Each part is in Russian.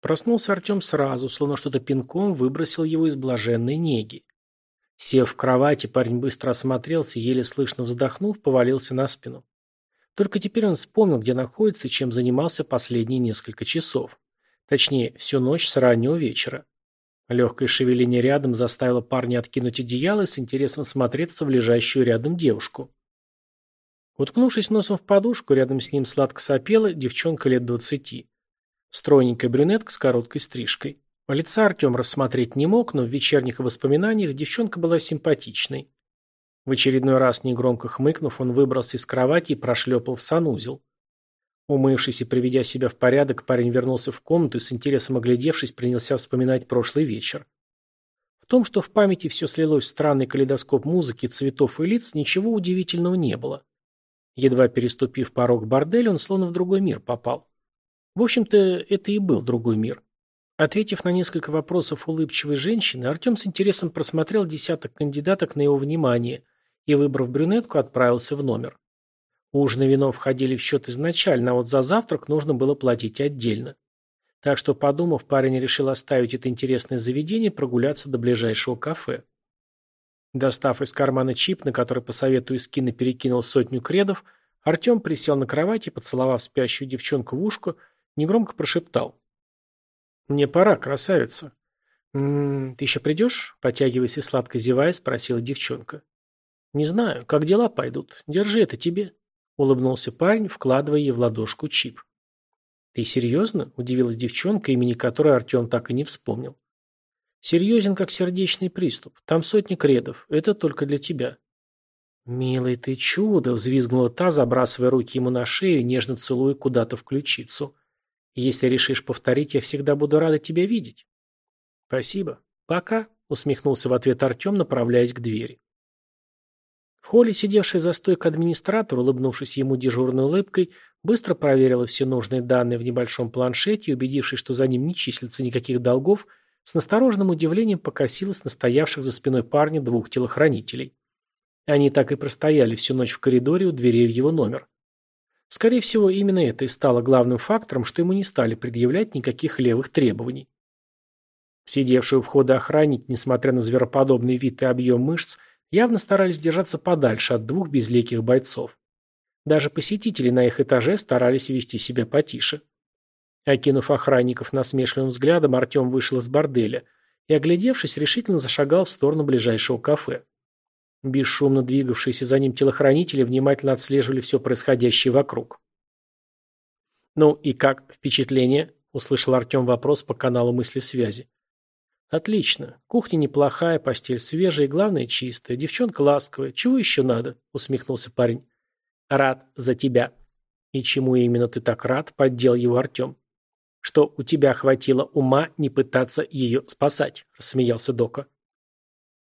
Проснулся Артем сразу, словно что-то пинком выбросил его из блаженной неги. Сев в кровати, парень быстро осмотрелся еле слышно вздохнув, повалился на спину. Только теперь он вспомнил, где находится и чем занимался последние несколько часов. Точнее, всю ночь с раннего вечера. Легкое шевеление рядом заставило парня откинуть одеяло и с интересом смотреться в лежащую рядом девушку. Уткнувшись носом в подушку, рядом с ним сладко сопела девчонка лет двадцати. Стройненькая брюнетка с короткой стрижкой. Лица Артем рассмотреть не мог, но в вечерних воспоминаниях девчонка была симпатичной. В очередной раз, негромко хмыкнув, он выбрался из кровати и прошлепал в санузел. Умывшись и приведя себя в порядок, парень вернулся в комнату и с интересом оглядевшись, принялся вспоминать прошлый вечер. В том, что в памяти все слилось в странный калейдоскоп музыки, цветов и лиц, ничего удивительного не было. Едва переступив порог борделя, он словно в другой мир попал. В общем-то, это и был другой мир. Ответив на несколько вопросов улыбчивой женщины, Артем с интересом просмотрел десяток кандидаток на его внимание и, выбрав брюнетку, отправился в номер. Ужин и вино входили в счет изначально, а вот за завтрак нужно было платить отдельно. Так что, подумав, парень решил оставить это интересное заведение и прогуляться до ближайшего кафе. Достав из кармана чип, на который по совету Искина перекинул сотню кредов, Артем присел на кровать и, поцеловав спящую девчонку в ушко, негромко прошептал. «Мне пора, красавица». «М -м, «Ты еще придешь?» – потягиваясь и сладко зевая, спросила девчонка. «Не знаю, как дела пойдут. Держи это тебе», – улыбнулся парень, вкладывая ей в ладошку чип. «Ты серьезно?» – удивилась девчонка, имени которой Артем так и не вспомнил. «Серьезен, как сердечный приступ. Там сотни кредов. Это только для тебя». «Милый ты чудо!» – взвизгнула та, забрасывая руки ему на шею, нежно целуя куда-то в ключицу. Если решишь повторить, я всегда буду рада тебя видеть. Спасибо. Пока, усмехнулся в ответ Артем, направляясь к двери. В холле сидевший за стойкой администратор, улыбнувшись ему дежурной улыбкой, быстро проверила все нужные данные в небольшом планшете и, убедившись, что за ним не числится никаких долгов, с настороженным удивлением покосилась на стоявших за спиной парня двух телохранителей. Они так и простояли всю ночь в коридоре у дверей в его номер. Скорее всего, именно это и стало главным фактором, что ему не стали предъявлять никаких левых требований. Сидевшие у входа охранники, несмотря на звероподобный вид и объем мышц, явно старались держаться подальше от двух безликих бойцов. Даже посетители на их этаже старались вести себя потише. Окинув охранников насмешливым взглядом, Артем вышел из борделя и, оглядевшись, решительно зашагал в сторону ближайшего кафе. Бесшумно двигавшиеся за ним телохранители внимательно отслеживали все происходящее вокруг. «Ну и как впечатление?» – услышал Артем вопрос по каналу мысли связи. «Отлично. Кухня неплохая, постель свежая и, главное, чистая. Девчонка ласковая. Чего еще надо?» – усмехнулся парень. «Рад за тебя». «И чему именно ты так рад?» – поддел его Артем. «Что у тебя хватило ума не пытаться ее спасать», – рассмеялся Дока.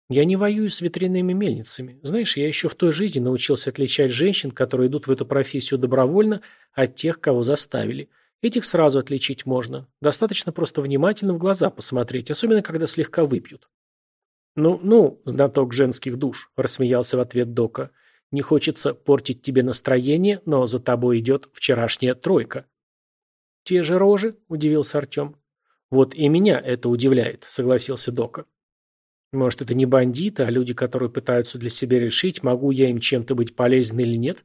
Я не воюю с ветряными мельницами. Знаешь, я еще в той жизни научился отличать женщин, которые идут в эту профессию добровольно, от тех, кого заставили. Этих сразу отличить можно. Достаточно просто внимательно в глаза посмотреть, особенно когда слегка выпьют. «Ну, ну, знаток женских душ», – рассмеялся в ответ Дока. «Не хочется портить тебе настроение, но за тобой идет вчерашняя тройка». «Те же рожи?» – удивился Артем. «Вот и меня это удивляет», – согласился Дока. Может, это не бандиты, а люди, которые пытаются для себя решить, могу я им чем-то быть полезен или нет?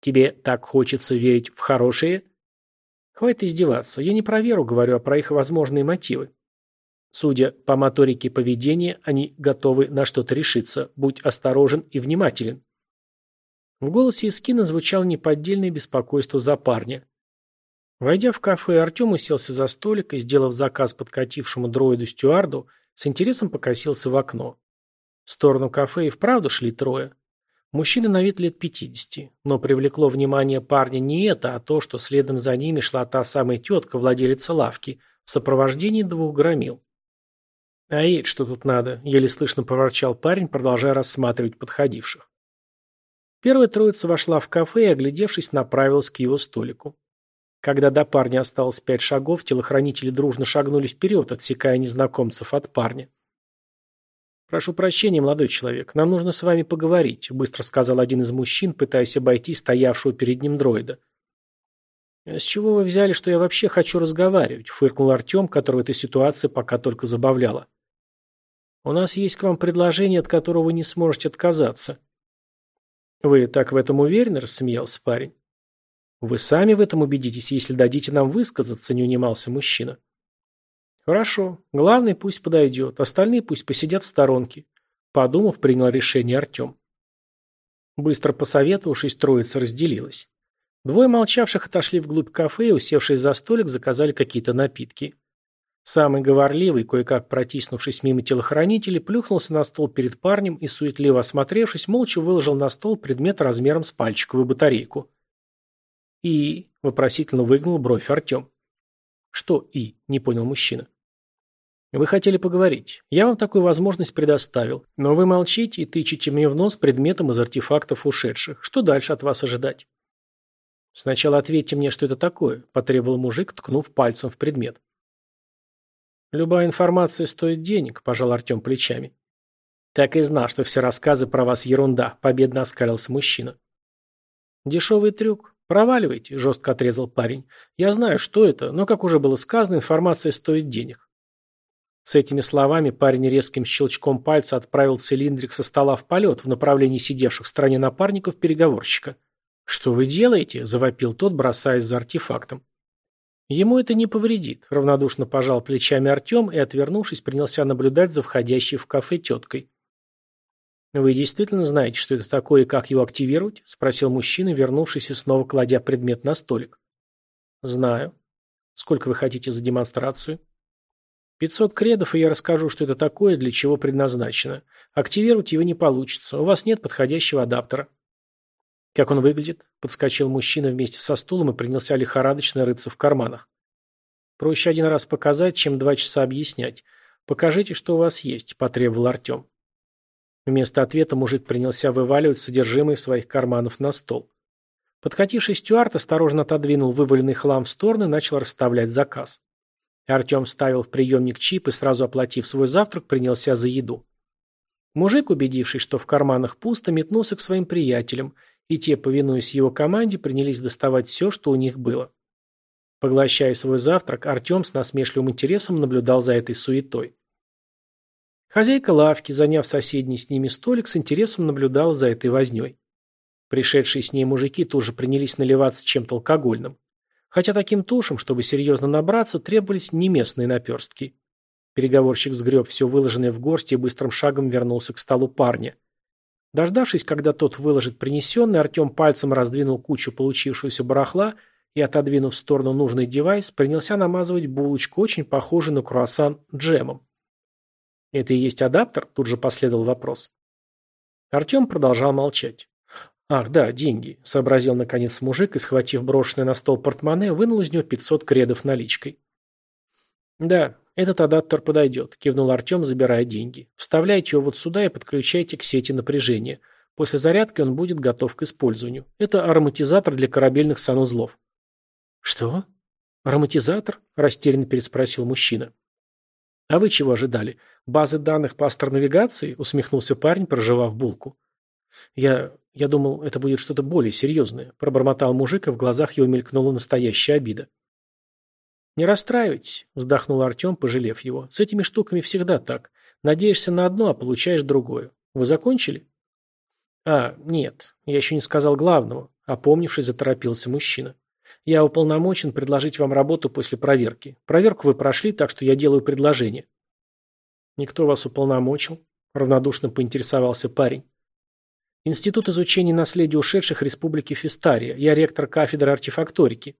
Тебе так хочется верить в хорошие? Хватит издеваться. Я не про веру говорю, а про их возможные мотивы. Судя по моторике поведения, они готовы на что-то решиться. Будь осторожен и внимателен. В голосе Искина звучало неподдельное беспокойство за парня. Войдя в кафе, Артем уселся за столик и, сделав заказ подкатившему дроиду-стюарду, с интересом покосился в окно. В сторону кафе и вправду шли трое. Мужчина на вид лет пятидесяти, но привлекло внимание парня не это, а то, что следом за ними шла та самая тетка, владелица лавки, в сопровождении двух громил. «А ей что тут надо?» – еле слышно проворчал парень, продолжая рассматривать подходивших. Первая троица вошла в кафе и, оглядевшись, направилась к его столику. Когда до парня осталось пять шагов, телохранители дружно шагнули вперед, отсекая незнакомцев от парня. «Прошу прощения, молодой человек, нам нужно с вами поговорить», быстро сказал один из мужчин, пытаясь обойти стоявшего перед ним дроида. «С чего вы взяли, что я вообще хочу разговаривать?» – фыркнул Артем, которого эта ситуация пока только забавляла. «У нас есть к вам предложение, от которого вы не сможете отказаться». «Вы так в этом уверены?» – рассмеялся парень. «Вы сами в этом убедитесь, если дадите нам высказаться», – не унимался мужчина. «Хорошо. Главный пусть подойдет, остальные пусть посидят в сторонке», – подумав, принял решение Артем. Быстро посоветовавшись, троица разделилась. Двое молчавших отошли вглубь кафе и, усевшись за столик, заказали какие-то напитки. Самый говорливый, кое-как протиснувшись мимо телохранителей, плюхнулся на стол перед парнем и, суетливо осмотревшись, молча выложил на стол предмет размером с пальчиковую батарейку. «И?» – вопросительно выгнул бровь Артем. «Что «и?» – не понял мужчина. Вы хотели поговорить. Я вам такую возможность предоставил. Но вы молчите и тычете мне в нос предметом из артефактов ушедших. Что дальше от вас ожидать? Сначала ответьте мне, что это такое, потребовал мужик, ткнув пальцем в предмет. Любая информация стоит денег, пожал Артем плечами. Так и знал, что все рассказы про вас ерунда, победно оскалился мужчина. Дешевый трюк. Проваливайте, жестко отрезал парень. Я знаю, что это, но, как уже было сказано, информация стоит денег. С этими словами парень резким щелчком пальца отправил цилиндрик со стола в полет в направлении сидевших в стороне напарников переговорщика. «Что вы делаете?» – завопил тот, бросаясь за артефактом. Ему это не повредит, равнодушно пожал плечами Артем и, отвернувшись, принялся наблюдать за входящей в кафе теткой. «Вы действительно знаете, что это такое и как его активировать?» – спросил мужчина, вернувшись и снова кладя предмет на столик. «Знаю. Сколько вы хотите за демонстрацию?» Пятьсот кредов, и я расскажу, что это такое, для чего предназначено. Активировать его не получится. У вас нет подходящего адаптера. Как он выглядит? Подскочил мужчина вместе со стулом и принялся лихорадочно рыться в карманах. Проще один раз показать, чем два часа объяснять. Покажите, что у вас есть, потребовал Артем. Вместо ответа мужик принялся вываливать содержимое своих карманов на стол. Подкативший стюард осторожно отодвинул вываленный хлам в сторону и начал расставлять заказ. Артем вставил в приемник чип и, сразу оплатив свой завтрак, принялся за еду. Мужик, убедившись, что в карманах пусто, метнулся к своим приятелям, и те, повинуясь его команде, принялись доставать все, что у них было. Поглощая свой завтрак, Артем с насмешливым интересом наблюдал за этой суетой. Хозяйка лавки, заняв соседний с ними столик, с интересом наблюдала за этой возней. Пришедшие с ней мужики тут же принялись наливаться чем-то алкогольным. Хотя таким тушам, чтобы серьезно набраться, требовались не местные наперстки. Переговорщик сгреб все выложенное в горсть и быстрым шагом вернулся к столу парня. Дождавшись, когда тот выложит принесенный, Артем пальцем раздвинул кучу получившегося барахла и, отодвинув в сторону нужный девайс, принялся намазывать булочку, очень похожую на круассан, джемом. «Это и есть адаптер?» – тут же последовал вопрос. Артем продолжал молчать. «Ах, да, деньги», – сообразил наконец мужик и, схватив брошенное на стол портмоне, вынул из него 500 кредов наличкой. «Да, этот адаптер подойдет», – кивнул Артем, забирая деньги. «Вставляйте его вот сюда и подключайте к сети напряжения. После зарядки он будет готов к использованию. Это ароматизатор для корабельных санузлов». «Что? Ароматизатор?» – растерянно переспросил мужчина. «А вы чего ожидали? Базы данных по астронавигации?» – усмехнулся парень, проживав булку. «Я... я думал, это будет что-то более серьезное», – пробормотал мужик, и в глазах его мелькнула настоящая обида. «Не расстраивайтесь», – вздохнул Артем, пожалев его. «С этими штуками всегда так. Надеешься на одно, а получаешь другое. Вы закончили?» «А, нет, я еще не сказал главного», – опомнившись, заторопился мужчина. «Я уполномочен предложить вам работу после проверки. Проверку вы прошли, так что я делаю предложение». «Никто вас уполномочил?» – равнодушно поинтересовался парень. Институт изучения наследия ушедших Республики Фистария. Я ректор кафедры артефакторики.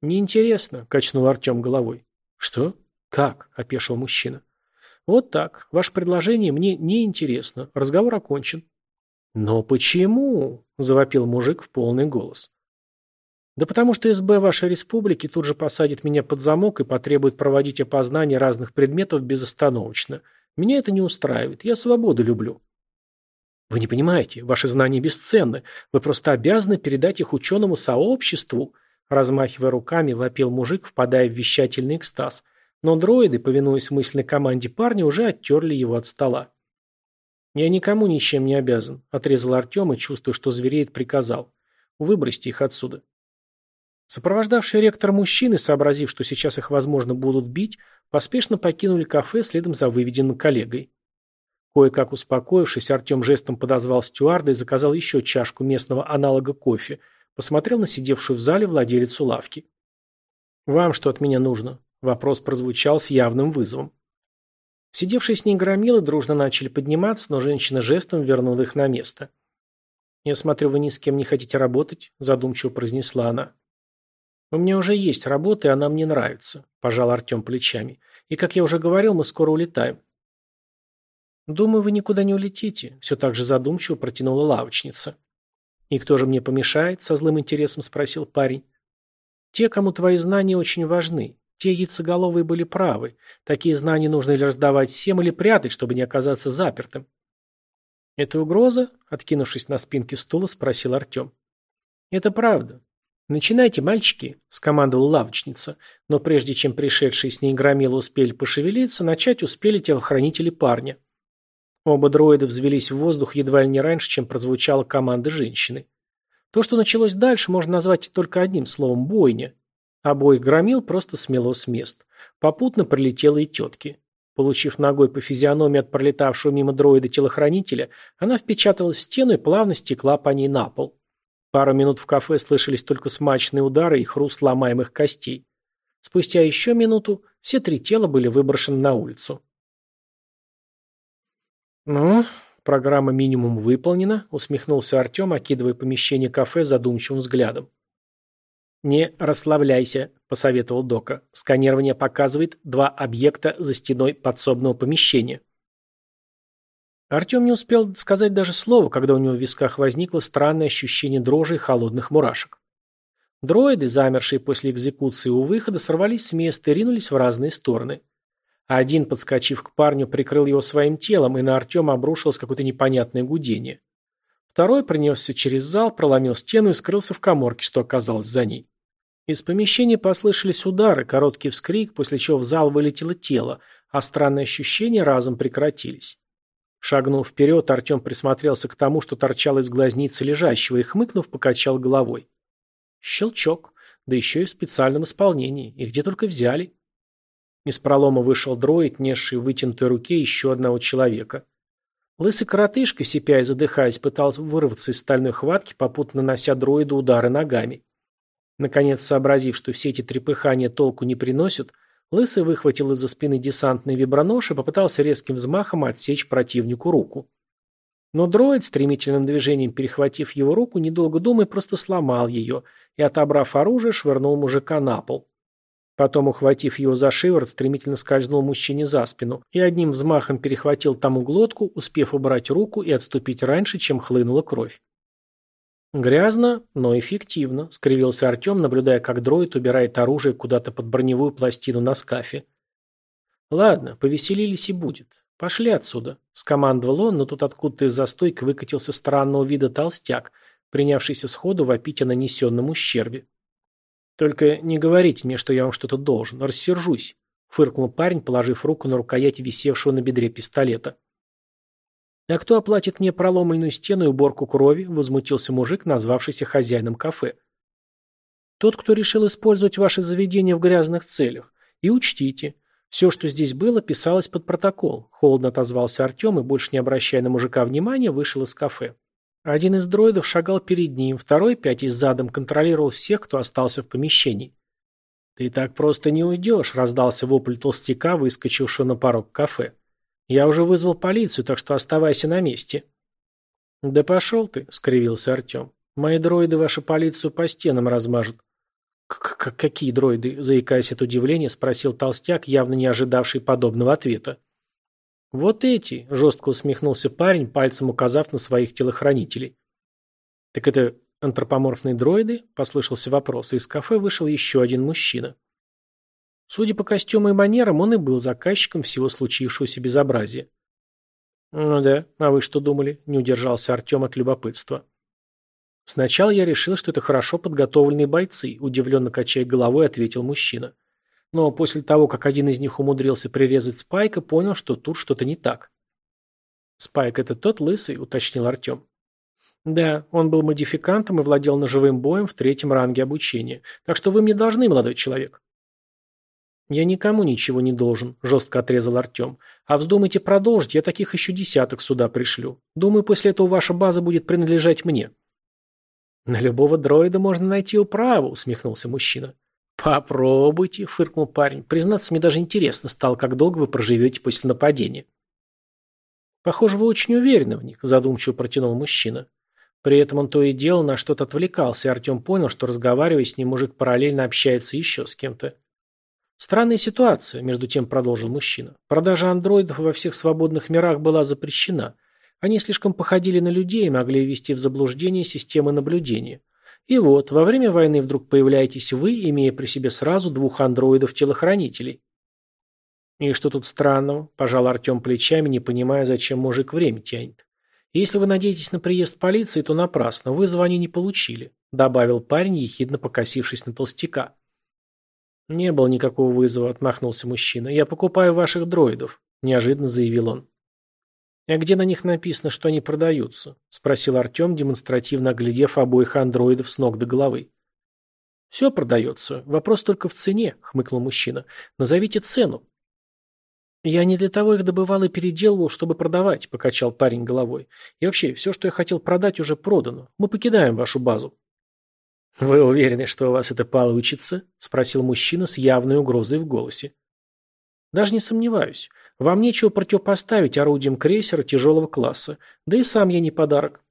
Неинтересно, качнул Артем головой. Что? Как? опешил мужчина. Вот так. Ваше предложение мне не интересно. Разговор окончен. Но почему? завопил мужик в полный голос. Да потому что СБ вашей республики тут же посадит меня под замок и потребует проводить опознание разных предметов безостановочно. Меня это не устраивает. Я свободу люблю. Вы не понимаете, ваши знания бесценны. Вы просто обязаны передать их ученому сообществу. Размахивая руками, вопил мужик, впадая в вещательный экстаз. Но дроиды, повинуясь мысленной команде парня, уже оттерли его от стола. «Я никому ничем не обязан», – отрезал Артем и, чувствуя, что звереет, приказал. «Выбросьте их отсюда». Сопровождавшие ректор мужчины, сообразив, что сейчас их, возможно, будут бить, поспешно покинули кафе следом за выведенным коллегой. Кое-как успокоившись, Артем жестом подозвал стюарда и заказал еще чашку местного аналога кофе, посмотрел на сидевшую в зале владелицу лавки. «Вам что от меня нужно?» Вопрос прозвучал с явным вызовом. Сидевшие с ней громилы дружно начали подниматься, но женщина жестом вернула их на место. «Я смотрю, вы ни с кем не хотите работать», – задумчиво произнесла она. «У меня уже есть работа, и она мне нравится», – пожал Артем плечами. «И, как я уже говорил, мы скоро улетаем». «Думаю, вы никуда не улетите», – все так же задумчиво протянула лавочница. «И кто же мне помешает?» – со злым интересом спросил парень. «Те, кому твои знания очень важны. Те яйцеголовые были правы. Такие знания нужно или раздавать всем, или прятать, чтобы не оказаться запертым». «Это угроза?» – откинувшись на спинке стула, спросил Артем. «Это правда. «Начинайте, мальчики», – скомандовала лавочница, но прежде чем пришедшие с ней громилы успели пошевелиться, начать успели телохранители парня. Оба дроида взвелись в воздух едва ли не раньше, чем прозвучала команда женщины. То, что началось дальше, можно назвать только одним словом – бойня. Обоих громил просто смело с мест. Попутно прилетела и тетки. Получив ногой по физиономии от пролетавшего мимо дроида телохранителя, она впечаталась в стену и плавно стекла по ней на пол. Пару минут в кафе слышались только смачные удары и хруст ломаемых костей. Спустя еще минуту все три тела были выброшены на улицу. «Ну, программа минимум выполнена», — усмехнулся Артем, окидывая помещение кафе задумчивым взглядом. «Не расслабляйся», — посоветовал Дока. «Сканирование показывает два объекта за стеной подсобного помещения». Артем не успел сказать даже слова, когда у него в висках возникло странное ощущение дрожи и холодных мурашек. Дроиды, замершие после экзекуции у выхода, сорвались с места и ринулись в разные стороны. Один, подскочив к парню, прикрыл его своим телом, и на Артема обрушилось какое-то непонятное гудение. Второй принесся через зал, проломил стену и скрылся в коморке, что оказалось за ней. Из помещения послышались удары, короткий вскрик, после чего в зал вылетело тело, а странные ощущения разом прекратились. Шагнув вперед, Артем присмотрелся к тому, что торчало из глазницы лежащего, и, хмыкнув, покачал головой. Щелчок, да еще и в специальном исполнении, и где только взяли. Из пролома вышел дроид, несший в вытянутой руке еще одного человека. Лысый коротышка, сипя и задыхаясь, пытался вырваться из стальной хватки, попутно нанося дроиду удары ногами. Наконец, сообразив, что все эти трепыхания толку не приносят, Лысый выхватил из-за спины десантный вибронож и попытался резким взмахом отсечь противнику руку. Но дроид, стремительным движением перехватив его руку, недолго думая, просто сломал ее и, отобрав оружие, швырнул мужика на пол. Потом, ухватив его за шиворот, стремительно скользнул мужчине за спину и одним взмахом перехватил тому глотку, успев убрать руку и отступить раньше, чем хлынула кровь. «Грязно, но эффективно», — скривился Артем, наблюдая, как дроид убирает оружие куда-то под броневую пластину на скафе. «Ладно, повеселились и будет. Пошли отсюда», — скомандовал он, но тут откуда-то из застойки выкатился странного вида толстяк, принявшийся сходу вопить о нанесенном ущербе. «Только не говорите мне, что я вам что-то должен. Рассержусь», — фыркнул парень, положив руку на рукоять висевшего на бедре пистолета. «А кто оплатит мне проломленную стену и уборку крови?» – возмутился мужик, назвавшийся хозяином кафе. «Тот, кто решил использовать ваше заведение в грязных целях. И учтите, все, что здесь было, писалось под протокол», – холодно отозвался Артем и, больше не обращая на мужика внимания, вышел из кафе. Один из дроидов шагал перед ним, второй, пятясь задом, контролировал всех, кто остался в помещении. «Ты так просто не уйдешь», – раздался вопль толстяка, выскочившего на порог кафе. Я уже вызвал полицию, так что оставайся на месте. Да пошел ты, скривился Артем. Мои дроиды вашу полицию по стенам размажут. «Какие дроиды?» – заикаясь от удивления, спросил толстяк, явно не ожидавший подобного ответа. «Вот эти», – жестко усмехнулся парень, пальцем указав на своих телохранителей. «Так это антропоморфные дроиды?» – послышался вопрос, и из кафе вышел еще один мужчина. Судя по костюму и манерам, он и был заказчиком всего случившегося безобразия. «Ну да, а вы что думали?» – не удержался Артем от любопытства. «Сначала я решил, что это хорошо подготовленные бойцы», – удивленно качая головой, ответил мужчина. Но после того, как один из них умудрился прирезать Спайка, понял, что тут что-то не так. «Спайк – это тот лысый?» – уточнил Артем. Да, он был модификантом и владел ножевым боем в третьем ранге обучения. Так что вы мне должны, молодой человек. Я никому ничего не должен, жестко отрезал Артем. А вздумайте продолжить, я таких еще десяток сюда пришлю. Думаю, после этого ваша база будет принадлежать мне. На любого дроида можно найти управу, усмехнулся мужчина. Попробуйте, фыркнул парень. Признаться, мне даже интересно стало, как долго вы проживете после нападения. Похоже, вы очень уверены в них, задумчиво протянул мужчина. При этом он то и дело на что-то отвлекался, и Артем понял, что, разговаривая с ним, мужик параллельно общается еще с кем-то. Странная ситуация, между тем продолжил мужчина. Продажа андроидов во всех свободных мирах была запрещена. Они слишком походили на людей и могли ввести в заблуждение системы наблюдения. И вот, во время войны вдруг появляетесь вы, имея при себе сразу двух андроидов-телохранителей. И что тут странного? Пожал Артем плечами, не понимая, зачем мужик время тянет. Если вы надеетесь на приезд полиции, то напрасно, вызова они не получили, добавил парень, ехидно покосившись на толстяка. Не было никакого вызова, отмахнулся мужчина. Я покупаю ваших дроидов, неожиданно заявил он. «А где на них написано, что они продаются?» – спросил Артем, демонстративно оглядев обоих андроидов с ног до головы. «Все продается. Вопрос только в цене», – хмыкнул мужчина. «Назовите цену». «Я не для того их добывал и переделывал, чтобы продавать», – покачал парень головой. «И вообще, все, что я хотел продать, уже продано. Мы покидаем вашу базу». «Вы уверены, что у вас это получится?» – спросил мужчина с явной угрозой в голосе. «Даже не сомневаюсь. Вам нечего противопоставить орудиям крейсера тяжелого класса. Да и сам я не подарок».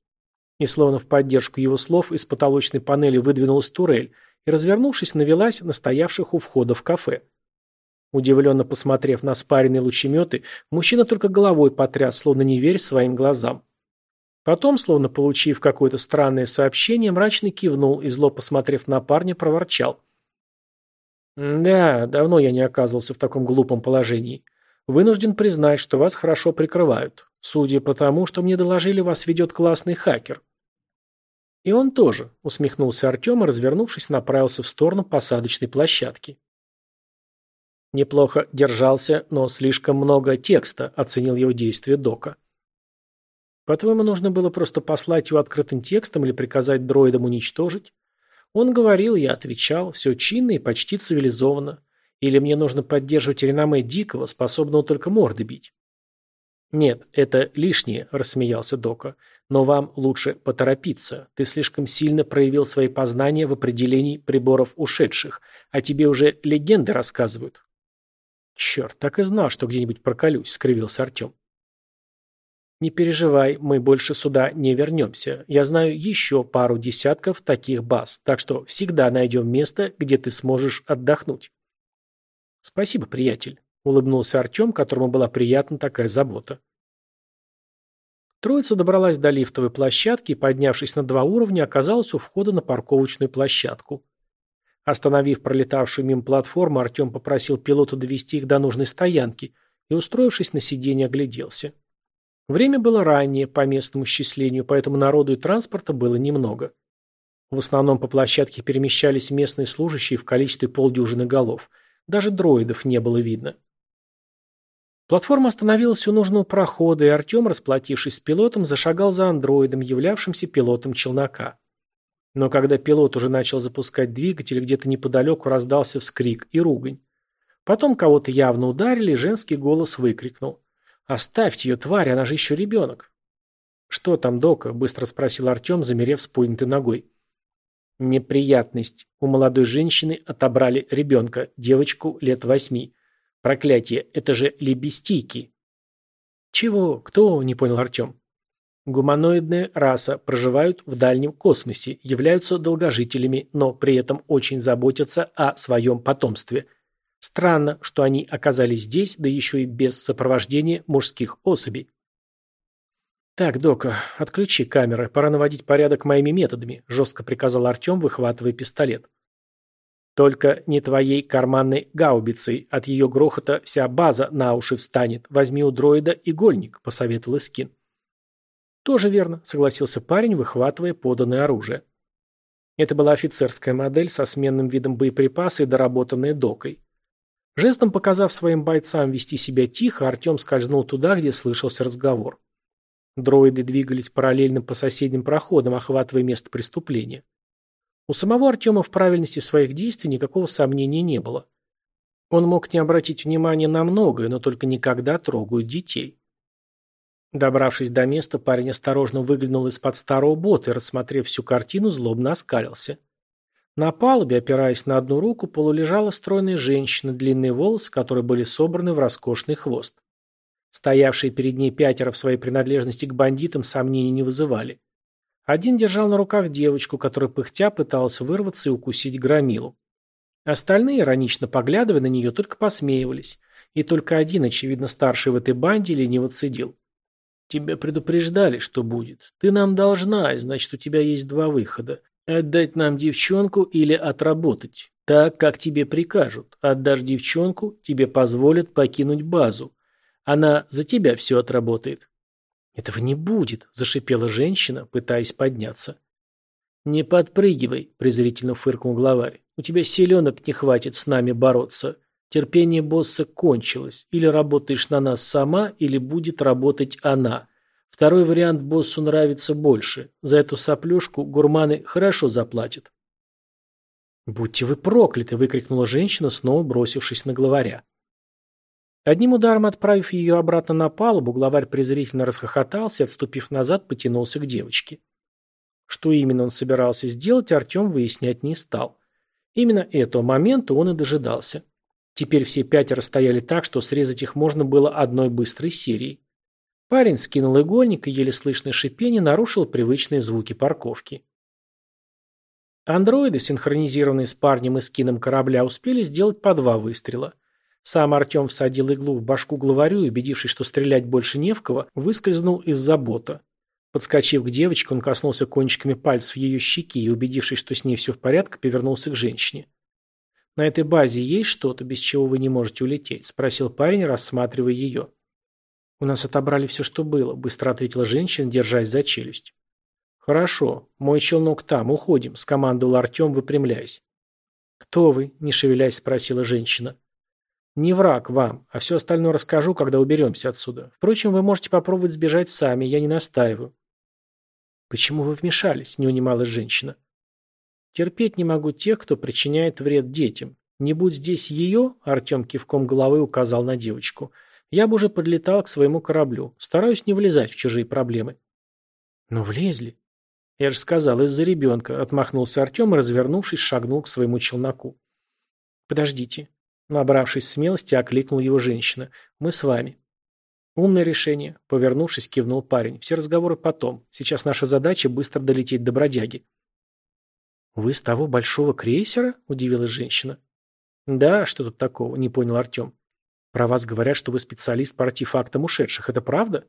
И словно в поддержку его слов из потолочной панели выдвинулась турель и, развернувшись, навелась на стоявших у входа в кафе. Удивленно посмотрев на спаренные лучеметы, мужчина только головой потряс, словно не веря своим глазам. Потом, словно получив какое-то странное сообщение, мрачно кивнул и, зло посмотрев на парня, проворчал. «Да, давно я не оказывался в таком глупом положении. Вынужден признать, что вас хорошо прикрывают. Судя по тому, что мне доложили, вас ведет классный хакер». «И он тоже», — усмехнулся Артем и, развернувшись, направился в сторону посадочной площадки. Неплохо держался, но слишком много текста, оценил его действие Дока. По-твоему, нужно было просто послать его открытым текстом или приказать дроидам уничтожить? Он говорил, я отвечал, все чинно и почти цивилизованно. Или мне нужно поддерживать реноме Дикого, способного только морды бить? «Нет, это лишнее», – рассмеялся Дока. «Но вам лучше поторопиться. Ты слишком сильно проявил свои познания в определении приборов ушедших, а тебе уже легенды рассказывают. «Черт, так и знал, что где-нибудь проколюсь», — скривился Артем. «Не переживай, мы больше сюда не вернемся. Я знаю еще пару десятков таких баз, так что всегда найдем место, где ты сможешь отдохнуть». «Спасибо, приятель», — улыбнулся Артем, которому была приятна такая забота. Троица добралась до лифтовой площадки и, поднявшись на два уровня, оказалась у входа на парковочную площадку. Остановив пролетавшую мимо платформу, Артем попросил пилота довести их до нужной стоянки и, устроившись на сиденье, огляделся. Время было раннее по местному счислению, поэтому народу и транспорта было немного. В основном по площадке перемещались местные служащие в количестве полдюжины голов. Даже дроидов не было видно. Платформа остановилась у нужного прохода, и Артем, расплатившись с пилотом, зашагал за андроидом, являвшимся пилотом челнока. Но когда пилот уже начал запускать двигатель, где-то неподалеку раздался вскрик и ругань. Потом кого-то явно ударили, и женский голос выкрикнул. «Оставьте ее, тварь, она же еще ребенок!» «Что там, Дока?» – быстро спросил Артем, замерев с поднятой ногой. «Неприятность. У молодой женщины отобрали ребенка, девочку лет восьми. Проклятие, это же лебестийки!» «Чего? Кто?» – не понял Артем. Гуманоидная раса проживают в дальнем космосе, являются долгожителями, но при этом очень заботятся о своем потомстве. Странно, что они оказались здесь, да еще и без сопровождения мужских особей. «Так, Дока, отключи камеры, пора наводить порядок моими методами», жестко приказал Артем, выхватывая пистолет. «Только не твоей карманной гаубицей, от ее грохота вся база на уши встанет. Возьми у дроида игольник», посоветовал Искин. «Тоже верно», — согласился парень, выхватывая поданное оружие. Это была офицерская модель со сменным видом боеприпаса и доработанная докой. Жестом показав своим бойцам вести себя тихо, Артем скользнул туда, где слышался разговор. Дроиды двигались параллельно по соседним проходам, охватывая место преступления. У самого Артема в правильности своих действий никакого сомнения не было. Он мог не обратить внимания на многое, но только никогда трогают детей. Добравшись до места, парень осторожно выглянул из-под старого бота и, рассмотрев всю картину, злобно оскалился. На палубе, опираясь на одну руку, полулежала стройная женщина, длинные волосы, которые были собраны в роскошный хвост. Стоявшие перед ней пятеро в своей принадлежности к бандитам сомнений не вызывали. Один держал на руках девочку, которая пыхтя пыталась вырваться и укусить громилу. Остальные, иронично поглядывая на нее, только посмеивались. И только один, очевидно старший в этой банде, лениво цедил. Тебя предупреждали, что будет. Ты нам должна, и значит, у тебя есть два выхода. Отдать нам девчонку или отработать. Так, как тебе прикажут. Отдашь девчонку, тебе позволят покинуть базу. Она за тебя все отработает. Этого не будет, зашипела женщина, пытаясь подняться. Не подпрыгивай, презрительно фыркнул главарь. У тебя силенок не хватит с нами бороться. Терпение босса кончилось. Или работаешь на нас сама, или будет работать она. Второй вариант боссу нравится больше. За эту соплюшку гурманы хорошо заплатят. «Будьте вы прокляты!» – выкрикнула женщина, снова бросившись на главаря. Одним ударом отправив ее обратно на палубу, главарь презрительно расхохотался отступив назад, потянулся к девочке. Что именно он собирался сделать, Артем выяснять не стал. Именно этого момента он и дожидался. Теперь все пятеро стояли так, что срезать их можно было одной быстрой серией. Парень скинул игольник, и еле слышное шипение нарушил привычные звуки парковки. Андроиды, синхронизированные с парнем и скином корабля, успели сделать по два выстрела. Сам Артем всадил иглу в башку главарю и, убедившись, что стрелять больше не в кого, выскользнул из-за бота. Подскочив к девочке, он коснулся кончиками пальцев ее щеки и, убедившись, что с ней все в порядке, повернулся к женщине. «На этой базе есть что-то, без чего вы не можете улететь?» – спросил парень, рассматривая ее. «У нас отобрали все, что было», – быстро ответила женщина, держась за челюсть. «Хорошо. Мой челнок там. Уходим», – скомандовал Артем, выпрямляясь. «Кто вы?» – не шевелясь, спросила женщина. «Не враг вам, а все остальное расскажу, когда уберемся отсюда. Впрочем, вы можете попробовать сбежать сами, я не настаиваю». «Почему вы вмешались?» – не унималась женщина. «Терпеть не могу тех, кто причиняет вред детям. Не будь здесь ее», – Артем кивком головы указал на девочку, – «я бы уже подлетал к своему кораблю. Стараюсь не влезать в чужие проблемы». «Но влезли». «Я же сказал, из-за ребенка», – отмахнулся Артем и, развернувшись, шагнул к своему челноку. «Подождите». Набравшись смелости, окликнул его женщина. «Мы с вами». «Умное решение», — повернувшись, кивнул парень. «Все разговоры потом. Сейчас наша задача — быстро долететь до бродяги». «Вы с того большого крейсера?» — удивилась женщина. «Да, что тут такого?» — не понял Артем. «Про вас говорят, что вы специалист по артефактам ушедших. Это правда?»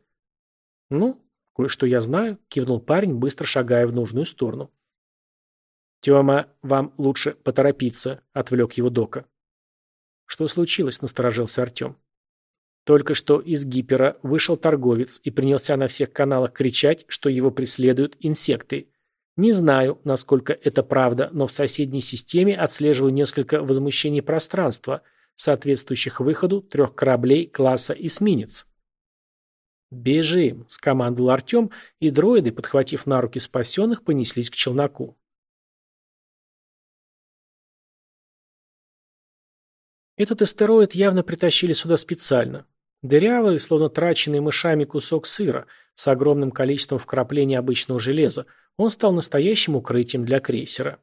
«Ну, кое-что я знаю», — кивнул парень, быстро шагая в нужную сторону. «Тема, вам лучше поторопиться», — отвлек его Дока. «Что случилось?» – насторожился Артем. Только что из гипера вышел торговец и принялся на всех каналах кричать, что его преследуют инсекты. Не знаю, насколько это правда, но в соседней системе отслеживаю несколько возмущений пространства, соответствующих выходу трех кораблей класса эсминец. «Бежим!» – скомандовал Артем, и дроиды, подхватив на руки спасенных, понеслись к челноку. Этот астероид явно притащили сюда специально. Дырявый, словно траченный мышами кусок сыра, с огромным количеством вкраплений обычного железа, он стал настоящим укрытием для крейсера.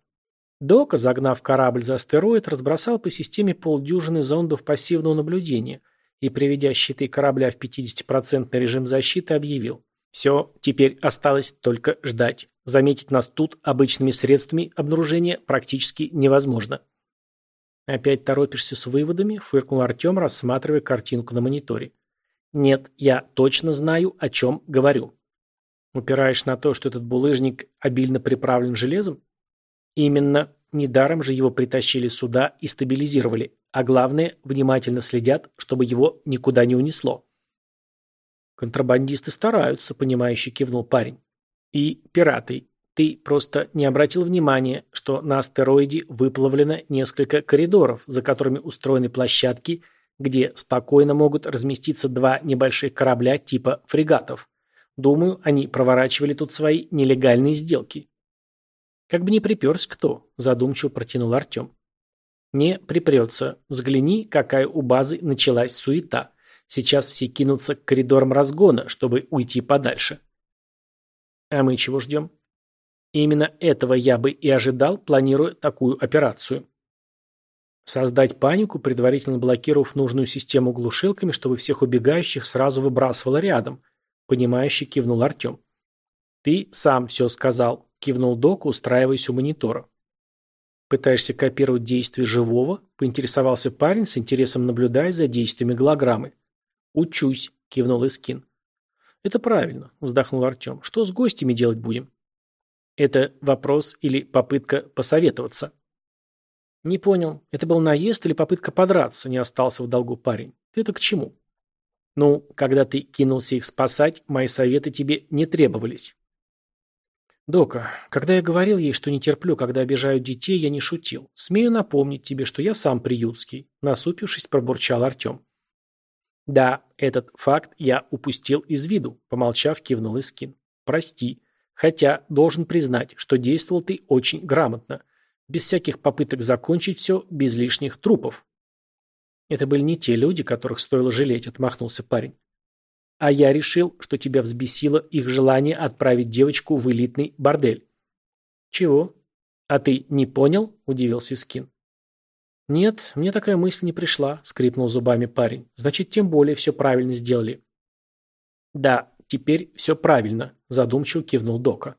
Дока, загнав корабль за астероид, разбросал по системе полдюжины зондов пассивного наблюдения и, приведя щиты корабля в 50% режим защиты, объявил. Все, теперь осталось только ждать. Заметить нас тут обычными средствами обнаружения практически невозможно. «Опять торопишься с выводами?» – фыркнул Артем, рассматривая картинку на мониторе. «Нет, я точно знаю, о чем говорю». «Упираешь на то, что этот булыжник обильно приправлен железом?» «Именно. Недаром же его притащили сюда и стабилизировали. А главное, внимательно следят, чтобы его никуда не унесло». «Контрабандисты стараются», – понимающе кивнул парень. «И пираты. Ты просто не обратил внимания, что на астероиде выплавлено несколько коридоров, за которыми устроены площадки, где спокойно могут разместиться два небольших корабля типа фрегатов. Думаю, они проворачивали тут свои нелегальные сделки. Как бы не приперся кто, задумчиво протянул Артем. Не припрется. Взгляни, какая у базы началась суета. Сейчас все кинутся к коридорам разгона, чтобы уйти подальше. А мы чего ждем? Именно этого я бы и ожидал, планируя такую операцию. Создать панику, предварительно блокировав нужную систему глушилками, чтобы всех убегающих сразу выбрасывало рядом. Понимающе кивнул Артем. «Ты сам все сказал», – кивнул Док, устраиваясь у монитора. «Пытаешься копировать действия живого?» – поинтересовался парень с интересом наблюдая за действиями голограммы. «Учусь», – кивнул Искин. «Это правильно», – вздохнул Артем. «Что с гостями делать будем?» «Это вопрос или попытка посоветоваться?» «Не понял, это был наезд или попытка подраться?» – не остался в долгу парень. «Ты-то к чему?» «Ну, когда ты кинулся их спасать, мои советы тебе не требовались». «Дока, когда я говорил ей, что не терплю, когда обижают детей, я не шутил. Смею напомнить тебе, что я сам приютский», – насупившись, пробурчал Артем. «Да, этот факт я упустил из виду», – помолчав, кивнул Искин. «Прости. Хотя должен признать, что действовал ты очень грамотно без всяких попыток закончить все, без лишних трупов. Это были не те люди, которых стоило жалеть, отмахнулся парень. А я решил, что тебя взбесило их желание отправить девочку в элитный бордель. Чего? А ты не понял? Удивился Скин. Нет, мне такая мысль не пришла, скрипнул зубами парень. Значит, тем более все правильно сделали. Да, теперь все правильно, задумчиво кивнул Дока.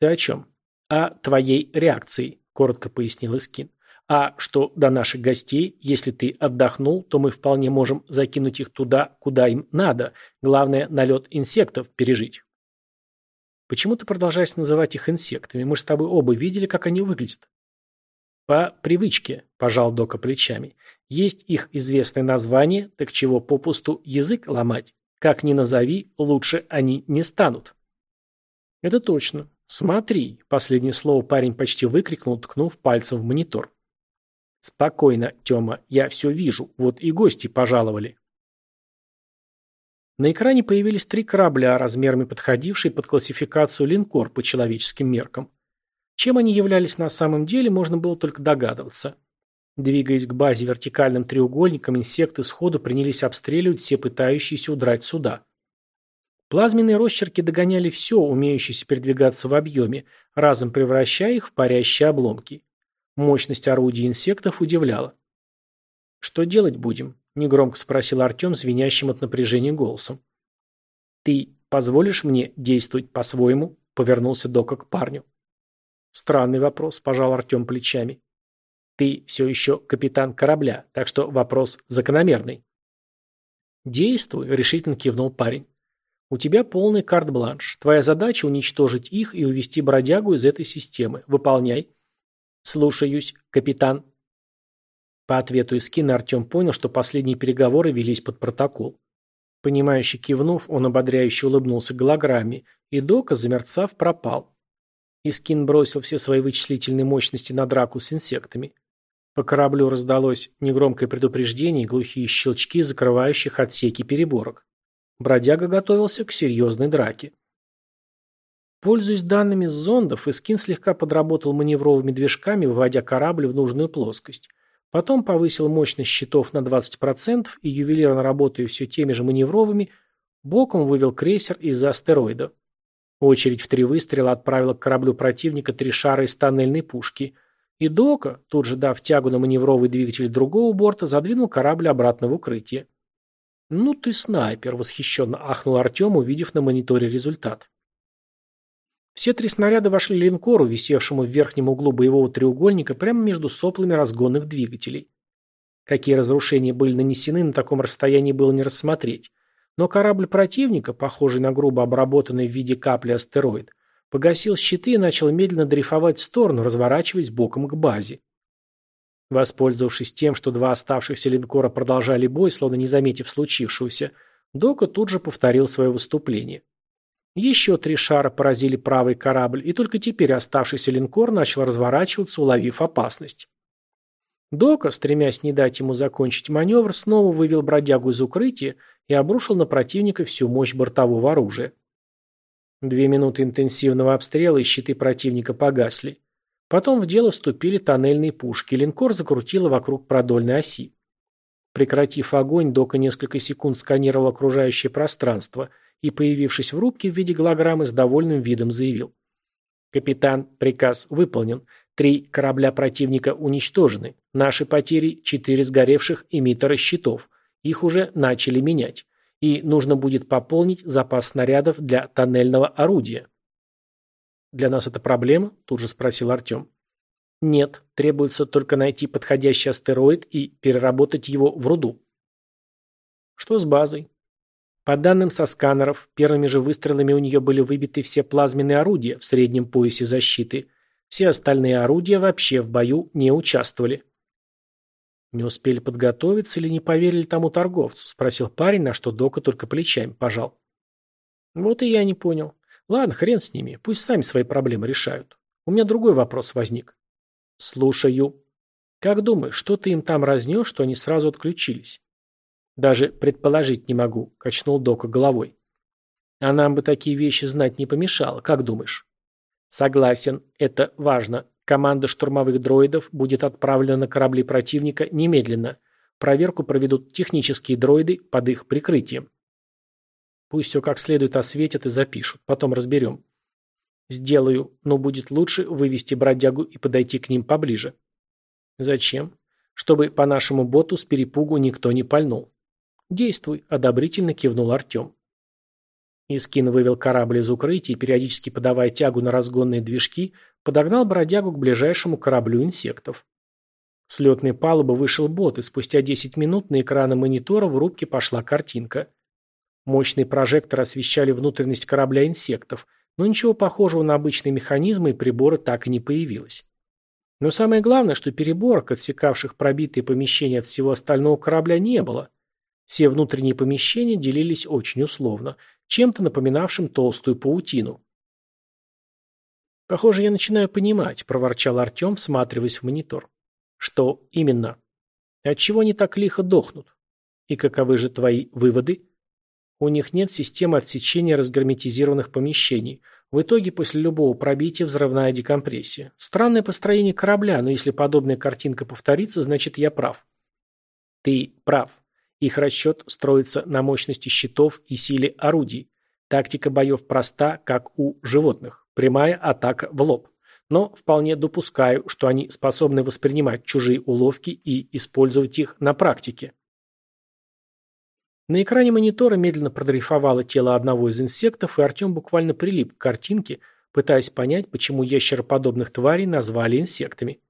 Ты о чем? О твоей реакции коротко пояснил Искин. А что до наших гостей, если ты отдохнул, то мы вполне можем закинуть их туда, куда им надо. Главное, налет инсектов пережить. Почему ты продолжаешь называть их инсектами? Мы с тобой оба видели, как они выглядят. По привычке, пожал Дока плечами. Есть их известное название, так чего попусту язык ломать? Как ни назови, лучше они не станут. Это точно. «Смотри!» – последнее слово парень почти выкрикнул, ткнув пальцем в монитор. «Спокойно, Тёма, я все вижу. Вот и гости пожаловали». На экране появились три корабля, размерами подходившие под классификацию линкор по человеческим меркам. Чем они являлись на самом деле, можно было только догадываться. Двигаясь к базе вертикальным треугольником, инсекты сходу принялись обстреливать все пытающиеся удрать сюда. Плазменные росчерки догоняли все, умеющееся передвигаться в объеме, разом превращая их в парящие обломки. Мощность орудий инсектов удивляла. «Что делать будем?» – негромко спросил Артем, звенящим от напряжения голосом. «Ты позволишь мне действовать по-своему?» – повернулся Дока к парню. «Странный вопрос», – пожал Артем плечами. «Ты все еще капитан корабля, так что вопрос закономерный». «Действуй», – решительно кивнул парень. У тебя полный карт-бланш. Твоя задача уничтожить их и увести бродягу из этой системы. Выполняй. Слушаюсь, капитан. По ответу из кино Артем понял, что последние переговоры велись под протокол. Понимающе кивнув, он ободряюще улыбнулся голограмме, и Дока, замерцав, пропал. Искин бросил все свои вычислительные мощности на драку с инсектами. По кораблю раздалось негромкое предупреждение и глухие щелчки, закрывающих отсеки переборок. Бродяга готовился к серьезной драке. Пользуясь данными с зондов, Искин слегка подработал маневровыми движками, выводя корабль в нужную плоскость. Потом повысил мощность щитов на 20% и, ювелирно работая все теми же маневровыми, боком вывел крейсер из-за астероида. Очередь в три выстрела отправила к кораблю противника три шара из тоннельной пушки. И Дока, тут же дав тягу на маневровый двигатель другого борта, задвинул корабль обратно в укрытие. «Ну ты снайпер», — восхищенно ахнул Артем, увидев на мониторе результат. Все три снаряда вошли линкору, висевшему в верхнем углу боевого треугольника, прямо между соплами разгонных двигателей. Какие разрушения были нанесены, на таком расстоянии было не рассмотреть. Но корабль противника, похожий на грубо обработанный в виде капли астероид, погасил щиты и начал медленно дрейфовать в сторону, разворачиваясь боком к базе. Воспользовавшись тем, что два оставшихся линкора продолжали бой, словно не заметив случившегося, Дока тут же повторил свое выступление. Еще три шара поразили правый корабль, и только теперь оставшийся линкор начал разворачиваться, уловив опасность. Дока, стремясь не дать ему закончить маневр, снова вывел бродягу из укрытия и обрушил на противника всю мощь бортового оружия. Две минуты интенсивного обстрела и щиты противника погасли. Потом в дело вступили тоннельные пушки, линкор закрутило вокруг продольной оси. Прекратив огонь, Дока несколько секунд сканировал окружающее пространство и, появившись в рубке в виде голограммы, с довольным видом заявил. «Капитан, приказ выполнен. Три корабля противника уничтожены. Наши потери – четыре сгоревших эмиттера щитов. Их уже начали менять. И нужно будет пополнить запас снарядов для тоннельного орудия». «Для нас это проблема?» – тут же спросил Артем. Нет, требуется только найти подходящий астероид и переработать его в руду. Что с базой? По данным со сканеров, первыми же выстрелами у нее были выбиты все плазменные орудия в среднем поясе защиты. Все остальные орудия вообще в бою не участвовали. Не успели подготовиться или не поверили тому торговцу, спросил парень, на что Дока только плечами пожал. Вот и я не понял. Ладно, хрен с ними, пусть сами свои проблемы решают. У меня другой вопрос возник. «Слушаю». «Как думаешь, что ты им там разнес, что они сразу отключились?» «Даже предположить не могу», — качнул Дока головой. «А нам бы такие вещи знать не помешало, как думаешь?» «Согласен, это важно. Команда штурмовых дроидов будет отправлена на корабли противника немедленно. Проверку проведут технические дроиды под их прикрытием». «Пусть все как следует осветят и запишут, потом разберем. «Сделаю, но будет лучше вывести бродягу и подойти к ним поближе». «Зачем?» «Чтобы по нашему боту с перепугу никто не пальнул». «Действуй», — одобрительно кивнул Артем. Искин вывел корабль из укрытия и, периодически подавая тягу на разгонные движки, подогнал бродягу к ближайшему кораблю инсектов. С летной палубы вышел бот, и спустя 10 минут на экраны монитора в рубке пошла картинка. Мощные прожекторы освещали внутренность корабля инсектов — но ничего похожего на обычные механизмы и приборы так и не появилось. Но самое главное, что переборок, отсекавших пробитые помещения от всего остального корабля, не было. Все внутренние помещения делились очень условно, чем-то напоминавшим толстую паутину. «Похоже, я начинаю понимать», – проворчал Артем, всматриваясь в монитор. «Что именно? Отчего они так лихо дохнут? И каковы же твои выводы?» У них нет системы отсечения разгерметизированных помещений. В итоге после любого пробития взрывная декомпрессия. Странное построение корабля, но если подобная картинка повторится, значит я прав. Ты прав. Их расчет строится на мощности щитов и силе орудий. Тактика боев проста, как у животных. Прямая атака в лоб. Но вполне допускаю, что они способны воспринимать чужие уловки и использовать их на практике. На экране монитора медленно продрейфовало тело одного из инсектов, и Артем буквально прилип к картинке, пытаясь понять, почему ящероподобных тварей назвали инсектами.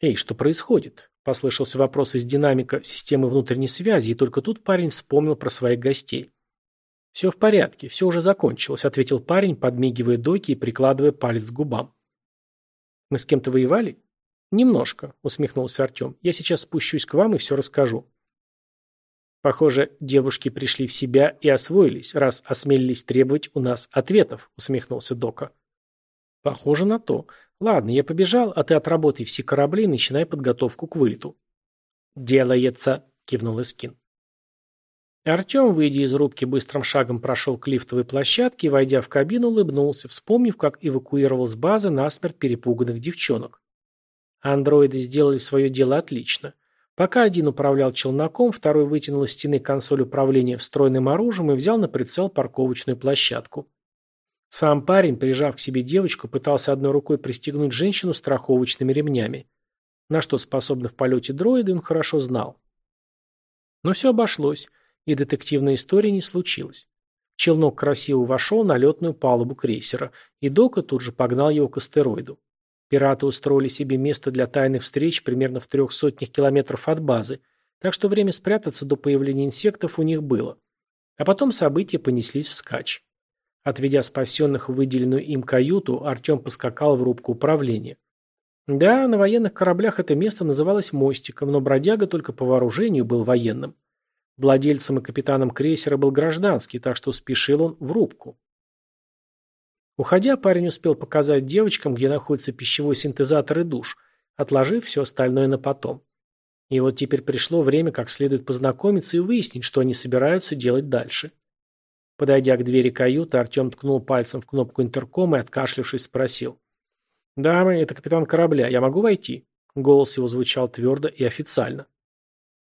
«Эй, что происходит?» – послышался вопрос из динамика системы внутренней связи, и только тут парень вспомнил про своих гостей. «Все в порядке, все уже закончилось», – ответил парень, подмигивая Доки и прикладывая палец к губам. «Мы с кем-то воевали?» «Немножко», – усмехнулся Артем. «Я сейчас спущусь к вам и все расскажу». Похоже, девушки пришли в себя и освоились, раз осмелились требовать у нас ответов, усмехнулся Дока. Похоже на то. Ладно, я побежал, а ты отработай все корабли и начинай подготовку к вылету. Делается, кивнул Искин. Артем, выйдя из рубки, быстрым шагом прошел к лифтовой площадке и, войдя в кабину, улыбнулся, вспомнив, как эвакуировал с базы насмерть перепуганных девчонок. Андроиды сделали свое дело отлично. Пока один управлял челноком, второй вытянул из стены консоль управления встроенным оружием и взял на прицел парковочную площадку. Сам парень, прижав к себе девочку, пытался одной рукой пристегнуть женщину страховочными ремнями. На что способны в полете дроиды, он хорошо знал. Но все обошлось, и детективная история не случилась. Челнок красиво вошел на летную палубу крейсера, и Дока тут же погнал его к астероиду. Пираты устроили себе место для тайных встреч примерно в трех сотнях километров от базы, так что время спрятаться до появления инсектов у них было. А потом события понеслись вскачь. Отведя спасенных в выделенную им каюту, Артем поскакал в рубку управления. Да, на военных кораблях это место называлось мостиком, но бродяга только по вооружению был военным. Владельцем и капитаном крейсера был гражданский, так что спешил он в рубку. Уходя, парень успел показать девочкам, где находится пищевой синтезатор и душ, отложив все остальное на потом. И вот теперь пришло время как следует познакомиться и выяснить, что они собираются делать дальше. Подойдя к двери каюты, Артем ткнул пальцем в кнопку интеркома и, откашлившись, спросил. «Дамы, это капитан корабля. Я могу войти?» Голос его звучал твердо и официально.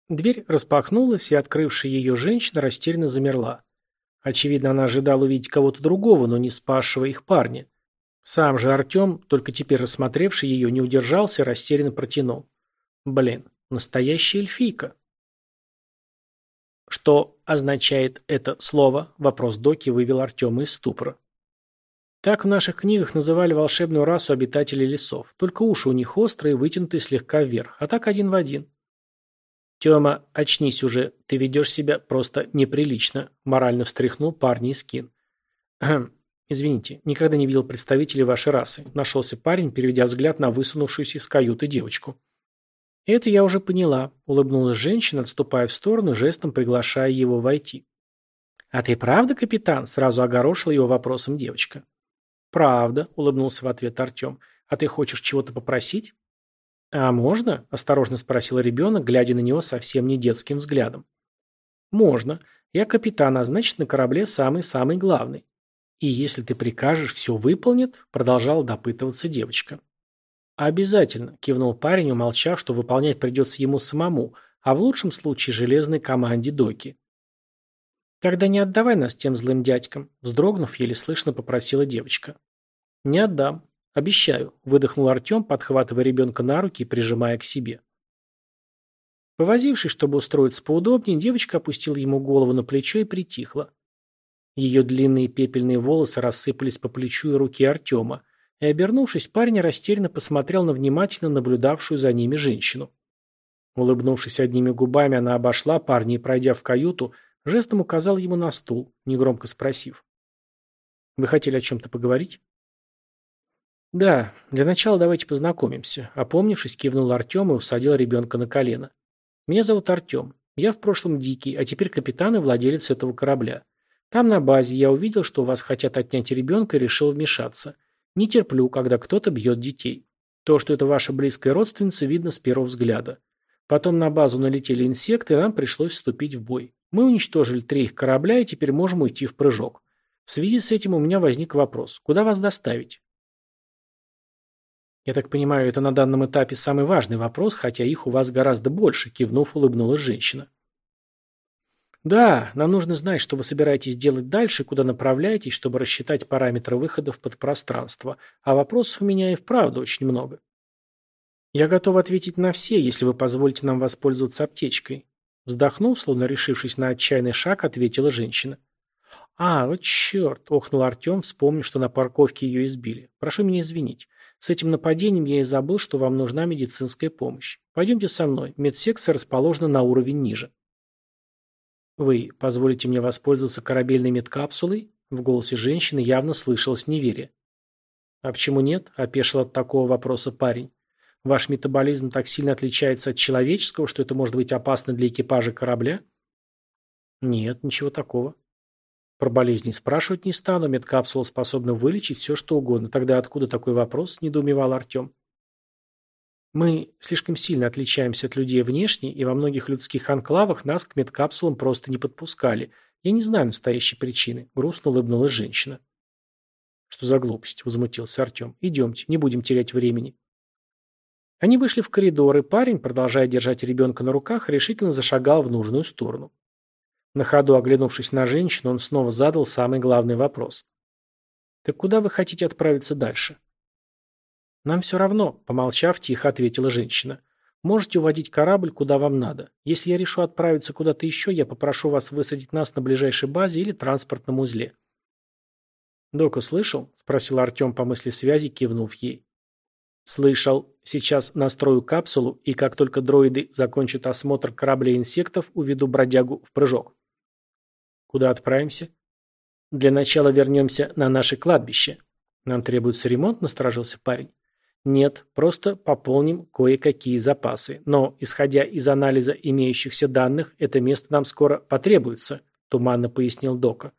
Дверь распахнулась, и открывшая ее женщина растерянно замерла. Очевидно, она ожидала увидеть кого-то другого, но не спасшего их парня. Сам же Артем, только теперь рассмотревший ее, не удержался и растерянно протянул. Блин, настоящая эльфийка. Что означает это слово? Вопрос Доки вывел Артема из ступора. Так в наших книгах называли волшебную расу обитателей лесов. Только уши у них острые, вытянутые слегка вверх, а так один в один. Тёма, очнись уже, ты ведешь себя просто неприлично, морально встряхнул парня и скин. Извините, никогда не видел представителей вашей расы. Нашелся парень, переведя взгляд на высунувшуюся из каюты девочку. Это я уже поняла, улыбнулась женщина, отступая в сторону, жестом приглашая его войти. А ты правда, капитан? Сразу огорошила его вопросом девочка. Правда, улыбнулся в ответ Артем. А ты хочешь чего-то попросить? «А можно?» – осторожно спросил ребенок, глядя на него совсем не детским взглядом. «Можно. Я капитан, а значит, на корабле самый-самый главный. И если ты прикажешь, все выполнит?» – продолжала допытываться девочка. «Обязательно», – кивнул парень, умолчав, что выполнять придется ему самому, а в лучшем случае железной команде Доки. «Тогда не отдавай нас тем злым дядькам», – вздрогнув, еле слышно попросила девочка. «Не отдам. «Обещаю», – выдохнул Артем, подхватывая ребенка на руки и прижимая к себе. Повозившись, чтобы устроиться поудобнее, девочка опустила ему голову на плечо и притихла. Ее длинные пепельные волосы рассыпались по плечу и руке Артема, и, обернувшись, парень растерянно посмотрел на внимательно наблюдавшую за ними женщину. Улыбнувшись одними губами, она обошла парня и, пройдя в каюту, жестом указал ему на стул, негромко спросив. «Вы хотели о чем-то поговорить?» «Да, для начала давайте познакомимся», — опомнившись, кивнул Артем и усадил ребенка на колено. «Меня зовут Артем. Я в прошлом дикий, а теперь капитан и владелец этого корабля. Там на базе я увидел, что у вас хотят отнять ребенка и решил вмешаться. Не терплю, когда кто-то бьет детей. То, что это ваша близкая родственница, видно с первого взгляда. Потом на базу налетели инсекты, и нам пришлось вступить в бой. Мы уничтожили три их корабля и теперь можем уйти в прыжок. В связи с этим у меня возник вопрос. Куда вас доставить? «Я так понимаю, это на данном этапе самый важный вопрос, хотя их у вас гораздо больше», – кивнув, улыбнулась женщина. «Да, нам нужно знать, что вы собираетесь делать дальше, куда направляетесь, чтобы рассчитать параметры выхода в подпространство. А вопросов у меня и вправду очень много». «Я готов ответить на все, если вы позволите нам воспользоваться аптечкой». Вздохнув, словно решившись на отчаянный шаг, ответила женщина. «А, вот черт!» – охнул Артем, вспомнив, что на парковке ее избили. «Прошу меня извинить. С этим нападением я и забыл, что вам нужна медицинская помощь. Пойдемте со мной. Медсекция расположена на уровень ниже». «Вы позволите мне воспользоваться корабельной медкапсулой?» В голосе женщины явно слышалось неверие. «А почему нет?» – опешил от такого вопроса парень. «Ваш метаболизм так сильно отличается от человеческого, что это может быть опасно для экипажа корабля?» «Нет, ничего такого. Про болезни спрашивать не стану, медкапсула способна вылечить все, что угодно. Тогда откуда такой вопрос, недоумевал Артем. Мы слишком сильно отличаемся от людей внешне, и во многих людских анклавах нас к медкапсулам просто не подпускали. Я не знаю настоящей причины, грустно улыбнулась женщина. Что за глупость, возмутился Артем. Идемте, не будем терять времени. Они вышли в коридор, и парень, продолжая держать ребенка на руках, решительно зашагал в нужную сторону. На ходу оглянувшись на женщину, он снова задал самый главный вопрос. «Так куда вы хотите отправиться дальше?» «Нам все равно», — помолчав, тихо ответила женщина. «Можете уводить корабль, куда вам надо. Если я решу отправиться куда-то еще, я попрошу вас высадить нас на ближайшей базе или транспортном узле». «Дока слышал?» — спросил Артем по мысли связи, кивнув ей. «Слышал. Сейчас настрою капсулу, и как только дроиды закончат осмотр кораблей инсектов, уведу бродягу в прыжок». Куда отправимся? Для начала вернемся на наше кладбище. Нам требуется ремонт, насторожился парень. Нет, просто пополним кое-какие запасы. Но, исходя из анализа имеющихся данных, это место нам скоро потребуется, туманно пояснил Дока.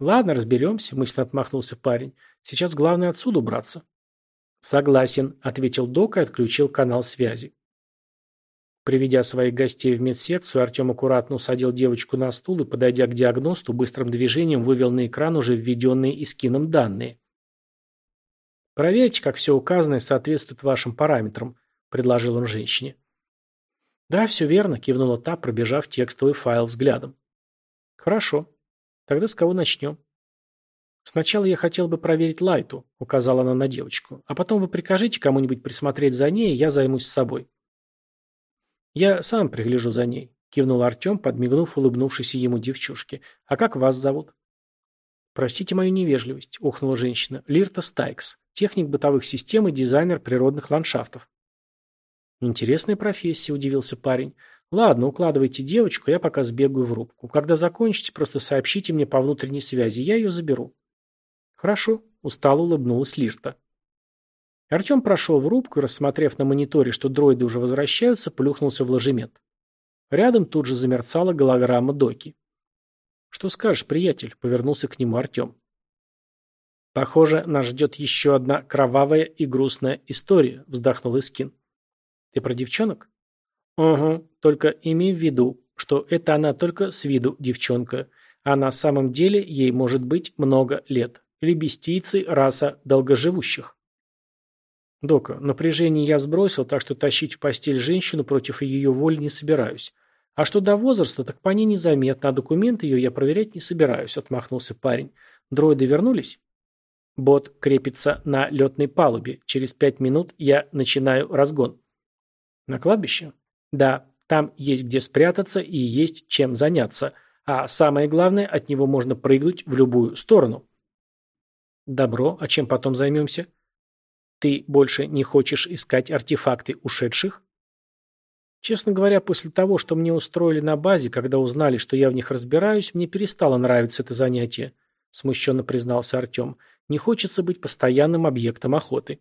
Ладно, разберемся, мысленно отмахнулся парень. Сейчас главное отсюда убраться. Согласен, ответил Дока и отключил канал связи. Приведя своих гостей в медсекцию, Артем аккуратно усадил девочку на стул и, подойдя к диагносту, быстрым движением вывел на экран уже введенные Искином данные. «Проверьте, как все указанное соответствует вашим параметрам», – предложил он женщине. «Да, все верно», – кивнула та, пробежав текстовый файл взглядом. «Хорошо. Тогда с кого начнем?» «Сначала я хотел бы проверить Лайту», – указала она на девочку. «А потом вы прикажите кому-нибудь присмотреть за ней, я займусь собой». «Я сам пригляжу за ней», – кивнул Артем, подмигнув улыбнувшейся ему девчушке. «А как вас зовут?» «Простите мою невежливость», – ухнула женщина. «Лирта Стайкс, техник бытовых систем и дизайнер природных ландшафтов». «Интересная профессия», – удивился парень. «Ладно, укладывайте девочку, я пока сбегаю в рубку. Когда закончите, просто сообщите мне по внутренней связи, я ее заберу». «Хорошо», – устало улыбнулась Лирта. Артем прошел в рубку и, рассмотрев на мониторе, что дроиды уже возвращаются, плюхнулся в ложемент. Рядом тут же замерцала голограмма Доки. «Что скажешь, приятель?» – повернулся к нему Артем. «Похоже, нас ждет еще одна кровавая и грустная история», – вздохнул Искин. «Ты про девчонок?» «Угу, только имей в виду, что это она только с виду девчонка, а на самом деле ей может быть много лет. Лебестийцы – раса долгоживущих». «Дока, напряжение я сбросил, так что тащить в постель женщину против ее воли не собираюсь. А что до возраста, так по ней незаметно, а документы ее я проверять не собираюсь», — отмахнулся парень. «Дроиды вернулись?» Бот крепится на летной палубе. Через пять минут я начинаю разгон. На кладбище? Да, там есть где спрятаться и есть чем заняться. А самое главное, от него можно прыгнуть в любую сторону. Добро, а чем потом займемся? Ты больше не хочешь искать артефакты ушедших? Честно говоря, после того, что мне устроили на базе, когда узнали, что я в них разбираюсь, мне перестало нравиться это занятие, смущенно признался Артем. Не хочется быть постоянным объектом охоты.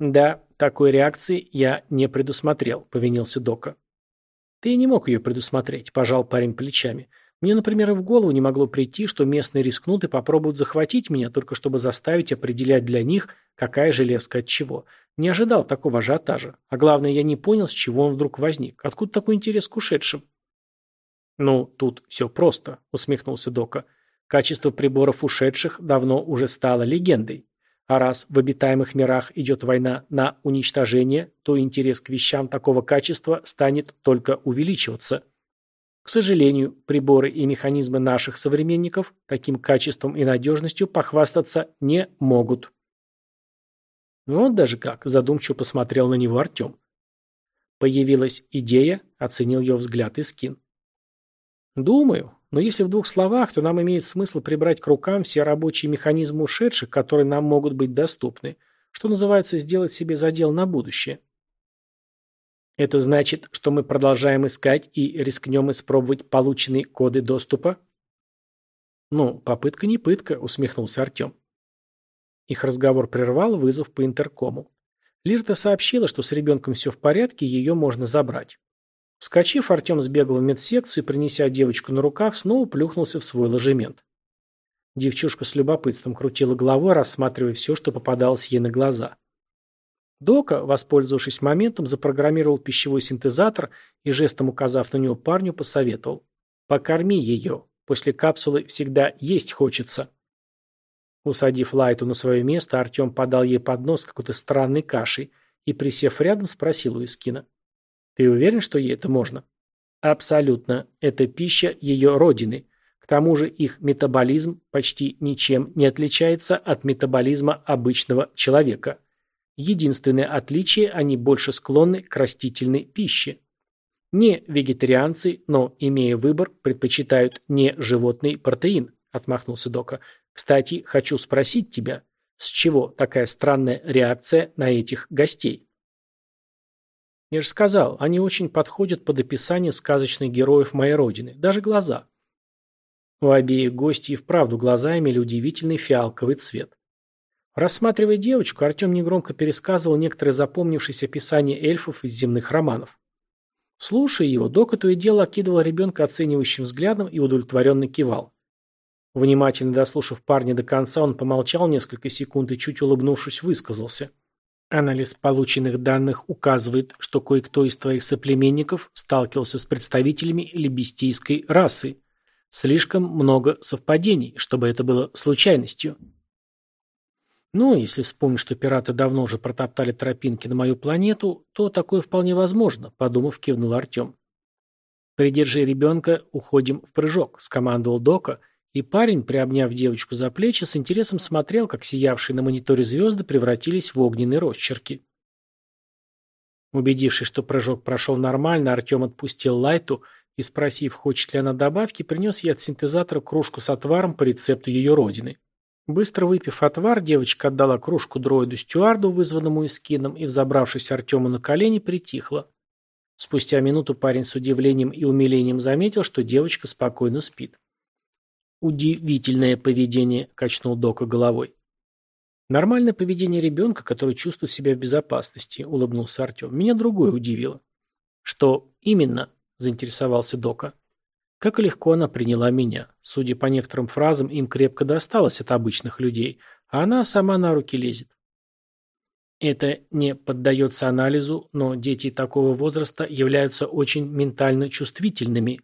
Да, такой реакции я не предусмотрел, повинился Дока. Ты не мог ее предусмотреть, пожал парень плечами. Мне, например, и в голову не могло прийти, что местные рискнут и попробуют захватить меня, только чтобы заставить определять для них, какая железка от чего. Не ожидал такого ажиотажа. А главное, я не понял, с чего он вдруг возник. Откуда такой интерес к ушедшим? «Ну, тут все просто», — усмехнулся Дока. «Качество приборов ушедших давно уже стало легендой. А раз в обитаемых мирах идет война на уничтожение, то интерес к вещам такого качества станет только увеличиваться». К сожалению, приборы и механизмы наших современников таким качеством и надежностью похвастаться не могут. Вот даже как, задумчиво посмотрел на него Артем. Появилась идея, оценил ее взгляд и скин. Думаю, но если в двух словах, то нам имеет смысл прибрать к рукам все рабочие механизмы ушедших, которые нам могут быть доступны, что называется сделать себе задел на будущее. Это значит, что мы продолжаем искать и рискнем испробовать полученные коды доступа? Ну, попытка не пытка, усмехнулся Артем. Их разговор прервал вызов по интеркому. Лирта сообщила, что с ребенком все в порядке, ее можно забрать. Вскочив, Артем сбегал в медсекцию и, принеся девочку на руках, снова плюхнулся в свой ложемент. Девчушка с любопытством крутила головой, рассматривая все, что попадалось ей на глаза. Дока, воспользовавшись моментом, запрограммировал пищевой синтезатор и, жестом указав на него парню, посоветовал. «Покорми ее. После капсулы всегда есть хочется». Усадив Лайту на свое место, Артем подал ей поднос с какой-то странной кашей и, присев рядом, спросил у Искина. «Ты уверен, что ей это можно?» «Абсолютно. Это пища ее родины. К тому же их метаболизм почти ничем не отличается от метаболизма обычного человека». Единственное отличие – они больше склонны к растительной пище. Не вегетарианцы, но, имея выбор, предпочитают не животный протеин, отмахнулся Дока. Кстати, хочу спросить тебя, с чего такая странная реакция на этих гостей? Я же сказал, они очень подходят под описание сказочных героев моей родины, даже глаза. У обеих гостей вправду глаза имели удивительный фиалковый цвет. Рассматривая девочку, Артем негромко пересказывал некоторые запомнившиеся описания эльфов из земных романов. Слушая его, Дока и дело окидывал ребенка оценивающим взглядом и удовлетворенно кивал. Внимательно дослушав парня до конца, он помолчал несколько секунд и, чуть улыбнувшись, высказался. Анализ полученных данных указывает, что кое-кто из твоих соплеменников сталкивался с представителями либестийской расы. Слишком много совпадений, чтобы это было случайностью. Ну, если вспомнить, что пираты давно уже протоптали тропинки на мою планету, то такое вполне возможно, подумав, кивнул Артем. «Придержи ребенка, уходим в прыжок», — скомандовал Дока, и парень, приобняв девочку за плечи, с интересом смотрел, как сиявшие на мониторе звезды превратились в огненные росчерки. Убедившись, что прыжок прошел нормально, Артем отпустил Лайту и, спросив, хочет ли она добавки, принес ей от синтезатора кружку с отваром по рецепту ее родины. Быстро выпив отвар, девочка отдала кружку дроиду-стюарду, вызванному Искином, и, взобравшись Артему на колени, притихла. Спустя минуту парень с удивлением и умилением заметил, что девочка спокойно спит. «Удивительное поведение», – качнул Дока головой. «Нормальное поведение ребенка, который чувствует себя в безопасности», – улыбнулся Артем. «Меня другое удивило». «Что именно?» – заинтересовался Дока. Как легко она приняла меня. Судя по некоторым фразам, им крепко досталось от обычных людей, а она сама на руки лезет. Это не поддается анализу, но дети такого возраста являются очень ментально чувствительными.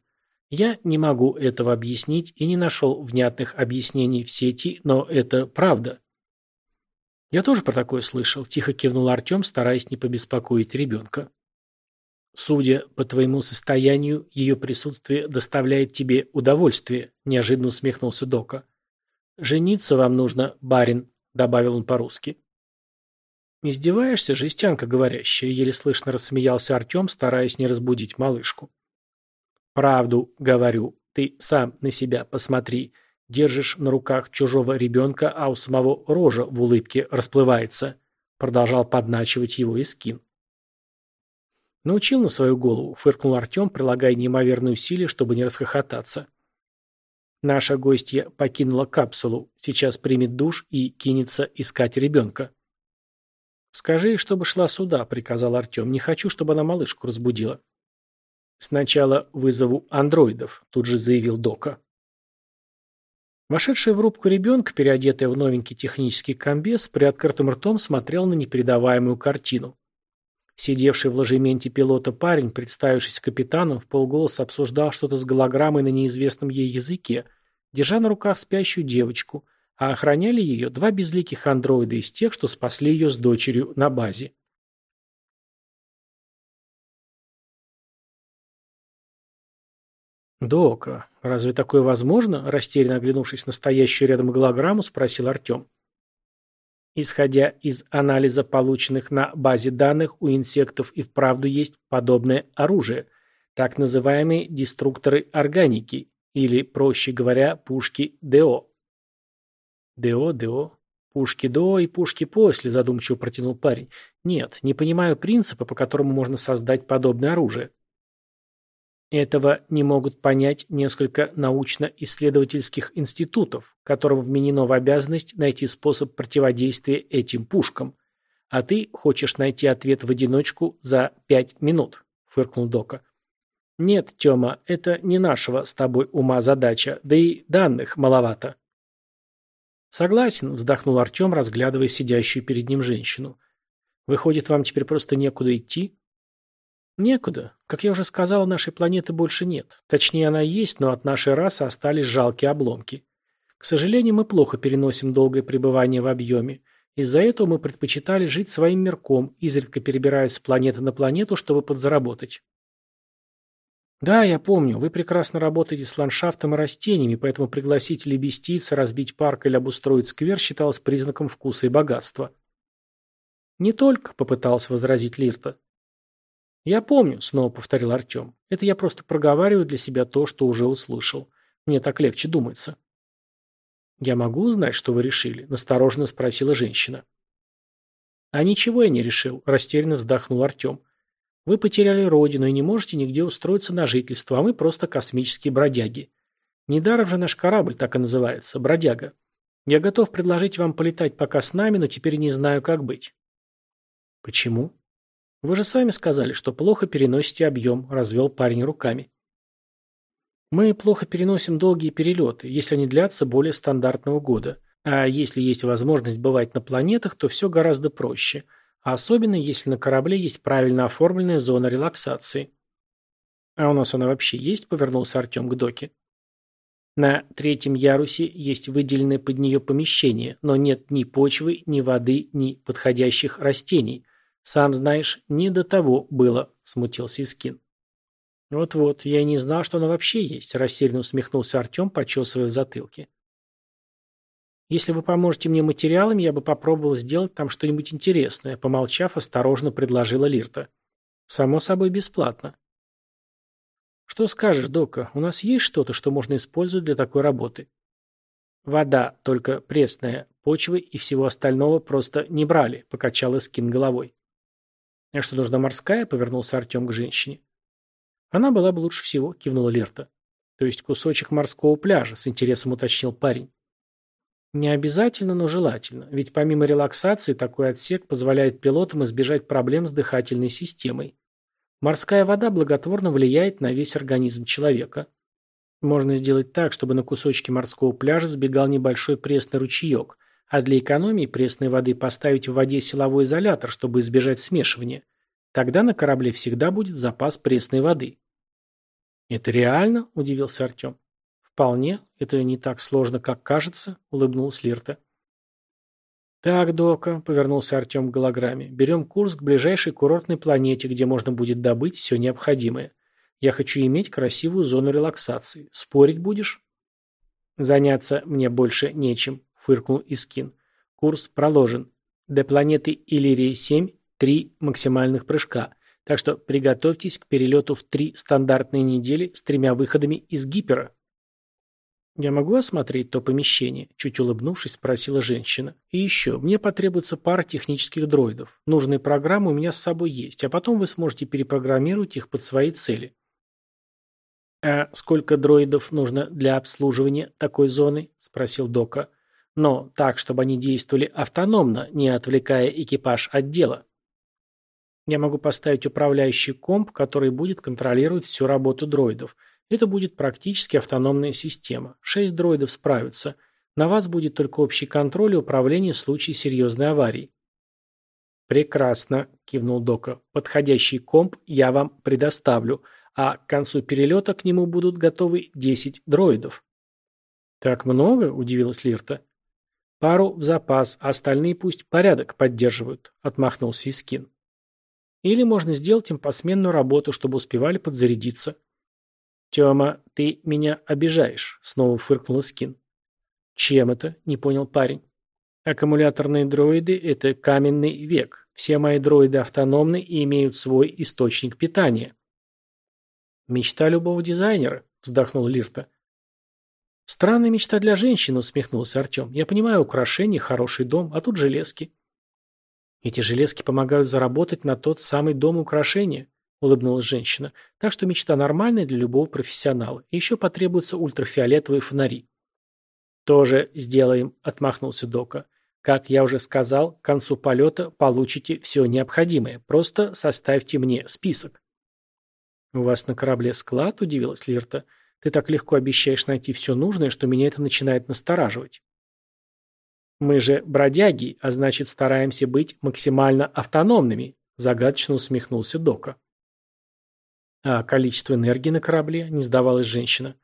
Я не могу этого объяснить и не нашел внятных объяснений в сети, но это правда. Я тоже про такое слышал, тихо кивнул Артем, стараясь не побеспокоить ребенка. Судя по твоему состоянию, ее присутствие доставляет тебе удовольствие, неожиданно усмехнулся Дока. Жениться вам нужно, барин, добавил он по-русски. «Издеваешься, жестянка говорящая?» – еле слышно рассмеялся Артем, стараясь не разбудить малышку. «Правду говорю. Ты сам на себя посмотри. Держишь на руках чужого ребенка, а у самого рожа в улыбке расплывается», – продолжал подначивать его Искин. «Научил на свою голову», — фыркнул Артем, прилагая неимоверные усилия, чтобы не расхохотаться. Наша гостья покинула капсулу, сейчас примет душ и кинется искать ребенка. «Скажи, чтобы шла сюда», — приказал Артем. «Не хочу, чтобы она малышку разбудила». «Сначала вызову андроидов», — тут же заявил Дока. Вошедшая в рубку ребенка, переодетая в новенький технический комбез, при открытом ртом смотрел на непередаваемую картину. Сидевший в ложементе пилота парень, представившись капитаном, в полголоса обсуждал что-то с голограммой на неизвестном ей языке, держа на руках спящую девочку, а охраняли ее два безликих андроида из тех, что спасли ее с дочерью на базе. «Дока, разве такое возможно?» – растерянно оглянувшись на стоящую рядом голограмму, спросил Артем. Исходя из анализа полученных на базе данных, у инсектов и вправду есть подобное оружие, так называемые деструкторы органики, или, проще говоря, пушки ДО. ДО, ДО. Пушки до и пушки после, задумчиво протянул парень. Нет, не понимаю принципа, по которому можно создать подобное оружие. Этого не могут понять несколько научно-исследовательских институтов, которым вменено в обязанность найти способ противодействия этим пушкам. А ты хочешь найти ответ в одиночку за пять минут, фыркнул Дока. Нет, Тёма, это не нашего с тобой ума задача, да и данных маловато. Согласен, вздохнул Артем, разглядывая сидящую перед ним женщину. Выходит, вам теперь просто некуда идти? Некуда. Как я уже сказал, нашей планеты больше нет. Точнее, она есть, но от нашей расы остались жалкие обломки. К сожалению, мы плохо переносим долгое пребывание в объеме. Из-за этого мы предпочитали жить своим мирком, изредка перебираясь с планеты на планету, чтобы подзаработать. Да, я помню, вы прекрасно работаете с ландшафтом и растениями, поэтому пригласить лебестиц, разбить парк или обустроить сквер считалось признаком вкуса и богатства. Не только, попытался возразить Лирта. «Я помню», — снова повторил Артем. «Это я просто проговариваю для себя то, что уже услышал. Мне так легче думается». «Я могу узнать, что вы решили?» – настороженно спросила женщина. «А ничего я не решил», – растерянно вздохнул Артем. «Вы потеряли родину и не можете нигде устроиться на жительство, а мы просто космические бродяги. Недаром же наш корабль так и называется – бродяга. Я готов предложить вам полетать пока с нами, но теперь не знаю, как быть». «Почему?» Вы же сами сказали, что плохо переносите объем, развел парень руками. Мы плохо переносим долгие перелеты, если они длятся более стандартного года. А если есть возможность бывать на планетах, то все гораздо проще. особенно если на корабле есть правильно оформленная зона релаксации. «А у нас она вообще есть?» – повернулся Артем к доке. На третьем ярусе есть выделенное под нее помещение, но нет ни почвы, ни воды, ни подходящих растений. Сам знаешь, не до того было, смутился Искин. Вот-вот, я и не знал, что она вообще есть, растерянно усмехнулся Артем, почесывая в затылке. Если вы поможете мне материалами, я бы попробовал сделать там что-нибудь интересное, помолчав, осторожно предложила Лирта. Само собой, бесплатно. Что скажешь, Дока, у нас есть что-то, что можно использовать для такой работы? Вода, только пресная, почвы и всего остального просто не брали, покачал Скин головой. А что, нужна морская? Повернулся Артем к женщине. Она была бы лучше всего, кивнула Лерта. То есть кусочек морского пляжа, с интересом уточнил парень. Не обязательно, но желательно, ведь помимо релаксации такой отсек позволяет пилотам избежать проблем с дыхательной системой. Морская вода благотворно влияет на весь организм человека. Можно сделать так, чтобы на кусочке морского пляжа сбегал небольшой пресный ручеек, а для экономии пресной воды поставить в воде силовой изолятор, чтобы избежать смешивания. Тогда на корабле всегда будет запас пресной воды. «Это реально?» – удивился Артем. «Вполне. Это не так сложно, как кажется», – улыбнулась Лирта. «Так, Дока», — повернулся Артем к голограмме, — «берем курс к ближайшей курортной планете, где можно будет добыть все необходимое. Я хочу иметь красивую зону релаксации. Спорить будешь?» «Заняться мне больше нечем», — фыркнул Искин. «Курс проложен. До планеты Иллирия-7 три максимальных прыжка, так что приготовьтесь к перелету в три стандартные недели с тремя выходами из гипера». «Я могу осмотреть то помещение?» – чуть улыбнувшись, спросила женщина. «И еще, мне потребуется пара технических дроидов. Нужные программы у меня с собой есть, а потом вы сможете перепрограммировать их под свои цели». «А сколько дроидов нужно для обслуживания такой зоны?» – спросил Дока. «Но так, чтобы они действовали автономно, не отвлекая экипаж от дела». «Я могу поставить управляющий комп, который будет контролировать всю работу дроидов – это будет практически автономная система. Шесть дроидов справятся. На вас будет только общий контроль и управление в случае серьезной аварии. «Прекрасно», – кивнул Дока. «Подходящий комп я вам предоставлю, а к концу перелета к нему будут готовы 10 дроидов». «Так много?» – удивилась Лирта. «Пару в запас, а остальные пусть порядок поддерживают», – отмахнулся Искин. «Или можно сделать им посменную работу, чтобы успевали подзарядиться». «Тёма, ты меня обижаешь», — снова фыркнул Скин. «Чем это?» — не понял парень. «Аккумуляторные дроиды — это каменный век. Все мои дроиды автономны и имеют свой источник питания». «Мечта любого дизайнера», — вздохнул Лирта. «Странная мечта для женщины», — усмехнулся Артем. «Я понимаю, украшения, хороший дом, а тут железки». «Эти железки помогают заработать на тот самый дом украшения», – улыбнулась женщина. «Так что мечта нормальная для любого профессионала. И еще потребуются ультрафиолетовые фонари». «Тоже сделаем», – отмахнулся Дока. «Как я уже сказал, к концу полета получите все необходимое. Просто составьте мне список». «У вас на корабле склад?» – удивилась Лирта. «Ты так легко обещаешь найти все нужное, что меня это начинает настораживать». «Мы же бродяги, а значит стараемся быть максимально автономными», – загадочно усмехнулся Дока. А количество энергии на корабле? Не сдавалась женщина.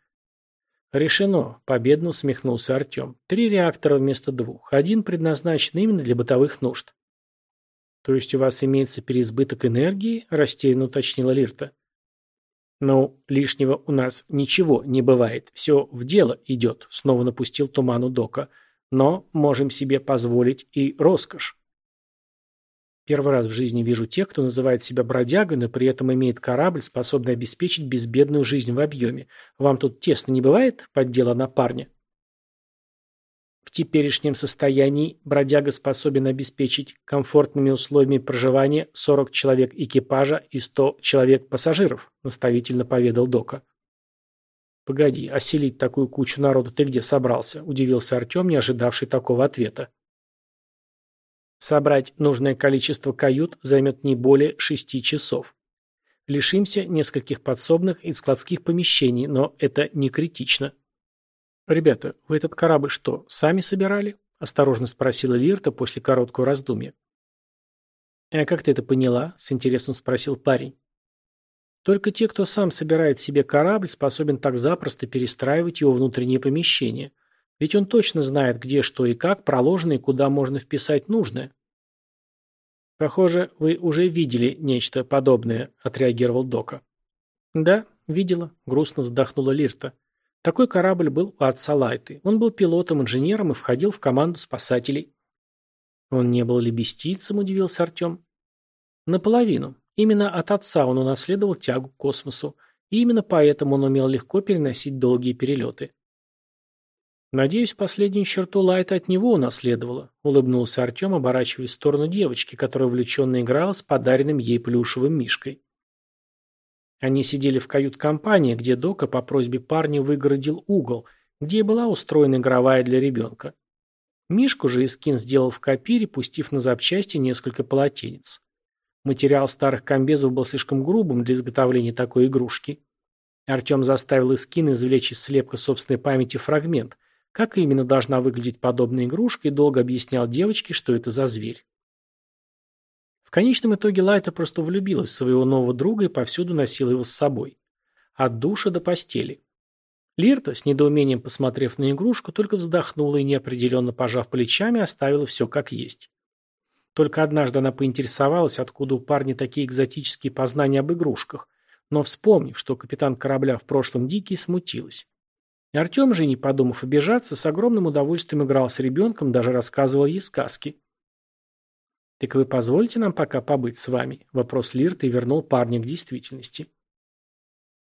Решено, победно усмехнулся Артем. Три реактора вместо двух. Один предназначен именно для бытовых нужд. То есть у вас имеется переизбыток энергии? Растерянно уточнила Лирта. Ну, лишнего у нас ничего не бывает. Все в дело идет, снова напустил туману Дока. Но можем себе позволить и роскошь. Первый раз в жизни вижу тех, кто называет себя бродягой, но при этом имеет корабль, способный обеспечить безбедную жизнь в объеме. Вам тут тесно не бывает? Поддела на парня. Теперешнем состоянии бродяга способен обеспечить комфортными условиями проживания 40 человек экипажа и 100 человек пассажиров, наставительно поведал Дока. «Погоди, оселить такую кучу народу ты где собрался?» – удивился Артем, не ожидавший такого ответа. Собрать нужное количество кают займет не более шести часов. Лишимся нескольких подсобных и складских помещений, но это не критично. «Ребята, вы этот корабль что, сами собирали?» – осторожно спросила Лирта после короткого раздумья. «А как ты это поняла?» – с интересом спросил парень. Только те, кто сам собирает себе корабль, способен так запросто перестраивать его внутреннее помещение. Ведь он точно знает, где что и как проложено и куда можно вписать нужное. «Похоже, вы уже видели нечто подобное», – отреагировал Дока. «Да, видела», – грустно вздохнула Лирта. Такой корабль был у отца Лайты. Он был пилотом-инженером и входил в команду спасателей. Он не был лебестийцем, удивился Артем. Наполовину. Именно от отца он унаследовал тягу к космосу, и именно поэтому он умел легко переносить долгие перелеты. «Надеюсь, последнюю черту Лайта от него унаследовала», — улыбнулся Артем, оборачиваясь в сторону девочки, которая увлеченно играла с подаренным ей плюшевым мишкой. Они сидели в кают-компании, где Дока по просьбе парня выгородил угол, где была устроена игровая для ребенка. Мишку же Искин сделал в копире, пустив на запчасти несколько полотенец. Материал старых комбезов был слишком грубым для изготовления такой игрушки. Артем заставил Искин извлечь из слепка собственной памяти фрагмент, как именно должна выглядеть подобная игрушка, и долго объяснял девочке, что это за зверь. Конечном итоге Лайта просто влюбилась в своего нового друга и повсюду носила его с собой. От душа до постели. Лирта, с недоумением посмотрев на игрушку, только вздохнула и, неопределенно пожав плечами, оставила все как есть. Только однажды она поинтересовалась, откуда у парня такие экзотические познания об игрушках, но, вспомнив, что капитан корабля в прошлом дикий, смутилась. Артем же, не подумав обижаться, с огромным удовольствием играл с ребенком, даже рассказывал ей сказки. «Так вы позволите нам пока побыть с вами?» Вопрос Лирты вернул парня к действительности.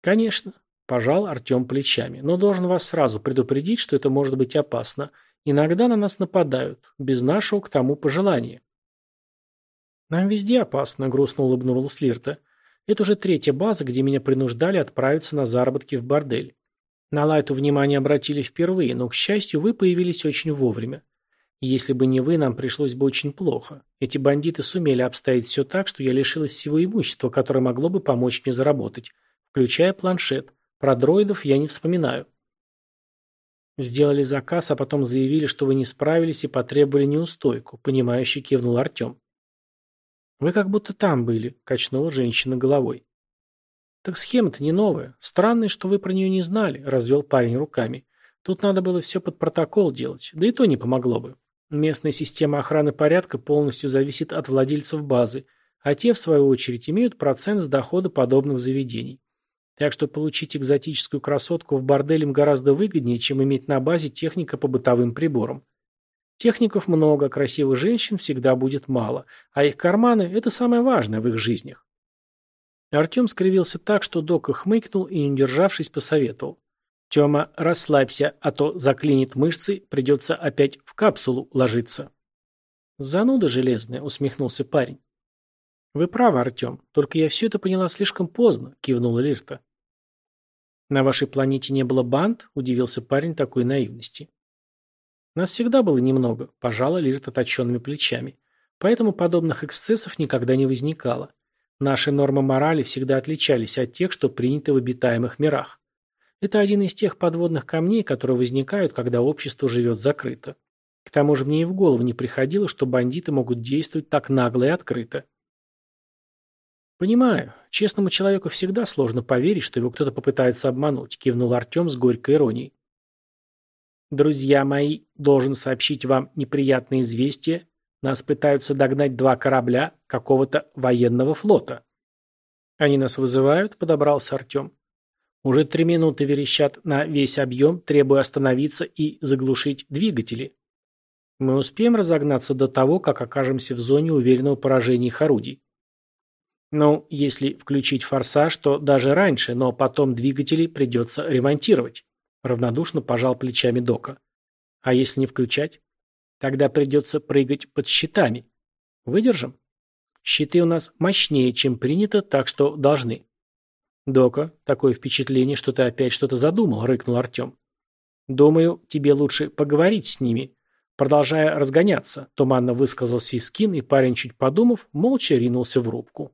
«Конечно», – пожал Артем плечами, – «но должен вас сразу предупредить, что это может быть опасно. Иногда на нас нападают, без нашего к тому пожелания». «Нам везде опасно», — грустно улыбнулась Лирта. «Это уже третья база, где меня принуждали отправиться на заработки в бордель. На Лайту внимание обратили впервые, но, к счастью, вы появились очень вовремя. Если бы не вы, нам пришлось бы очень плохо. Эти бандиты сумели обставить все так, что я лишилась всего имущества, которое могло бы помочь мне заработать, включая планшет. Про дроидов я не вспоминаю». Сделали заказ, а потом заявили, что вы не справились и потребовали неустойку, понимающе кивнул Артем. «Вы как будто там были», – качнула женщина головой. «Так схема-то не новая. Странно, что вы про нее не знали», – развел парень руками. «Тут надо было все под протокол делать, да и то не помогло бы. Местная система охраны порядка полностью зависит от владельцев базы, а те, в свою очередь, имеют процент с дохода подобных заведений. Так что получить экзотическую красотку в борделе им гораздо выгоднее, чем иметь на базе техника по бытовым приборам. Техников много, красивых женщин всегда будет мало, а их карманы – это самое важное в их жизнях. Артем скривился так, что Дока хмыкнул и, не удержавшись, посоветовал. «Тема, расслабься, а то заклинит мышцы, придется опять в капсулу ложиться». «Зануда железная», – усмехнулся парень. «Вы правы, Артем, только я все это поняла слишком поздно», – кивнула Лирта. «На вашей планете не было банд?» – удивился парень такой наивности. Нас всегда было немного, пожала Лирта точенными плечами. Поэтому подобных эксцессов никогда не возникало. Наши нормы морали всегда отличались от тех, что приняты в обитаемых мирах. Это один из тех подводных камней, которые возникают, когда общество живет закрыто. К тому же мне и в голову не приходило, что бандиты могут действовать так нагло и открыто. «Понимаю. Честному человеку всегда сложно поверить, что его кто-то попытается обмануть», кивнул Артем с горькой иронией. Друзья мои, должен сообщить вам неприятное известие. Нас пытаются догнать два корабля какого-то военного флота. Они нас вызывают, подобрался Артем. Уже три минуты верещат на весь объем, требуя остановиться и заглушить двигатели. Мы успеем разогнаться до того, как окажемся в зоне уверенного поражения их орудий. Ну, если включить форсаж, то даже раньше, но потом двигатели придется ремонтировать. Равнодушно пожал плечами Дока. А если не включать? Тогда придется прыгать под щитами. Выдержим? Щиты у нас мощнее, чем принято, так что должны. Дока, такое впечатление, что ты опять что-то задумал, рыкнул Артем. Думаю, тебе лучше поговорить с ними. Продолжая разгоняться, туманно высказался Искин, и парень, чуть подумав, молча ринулся в рубку.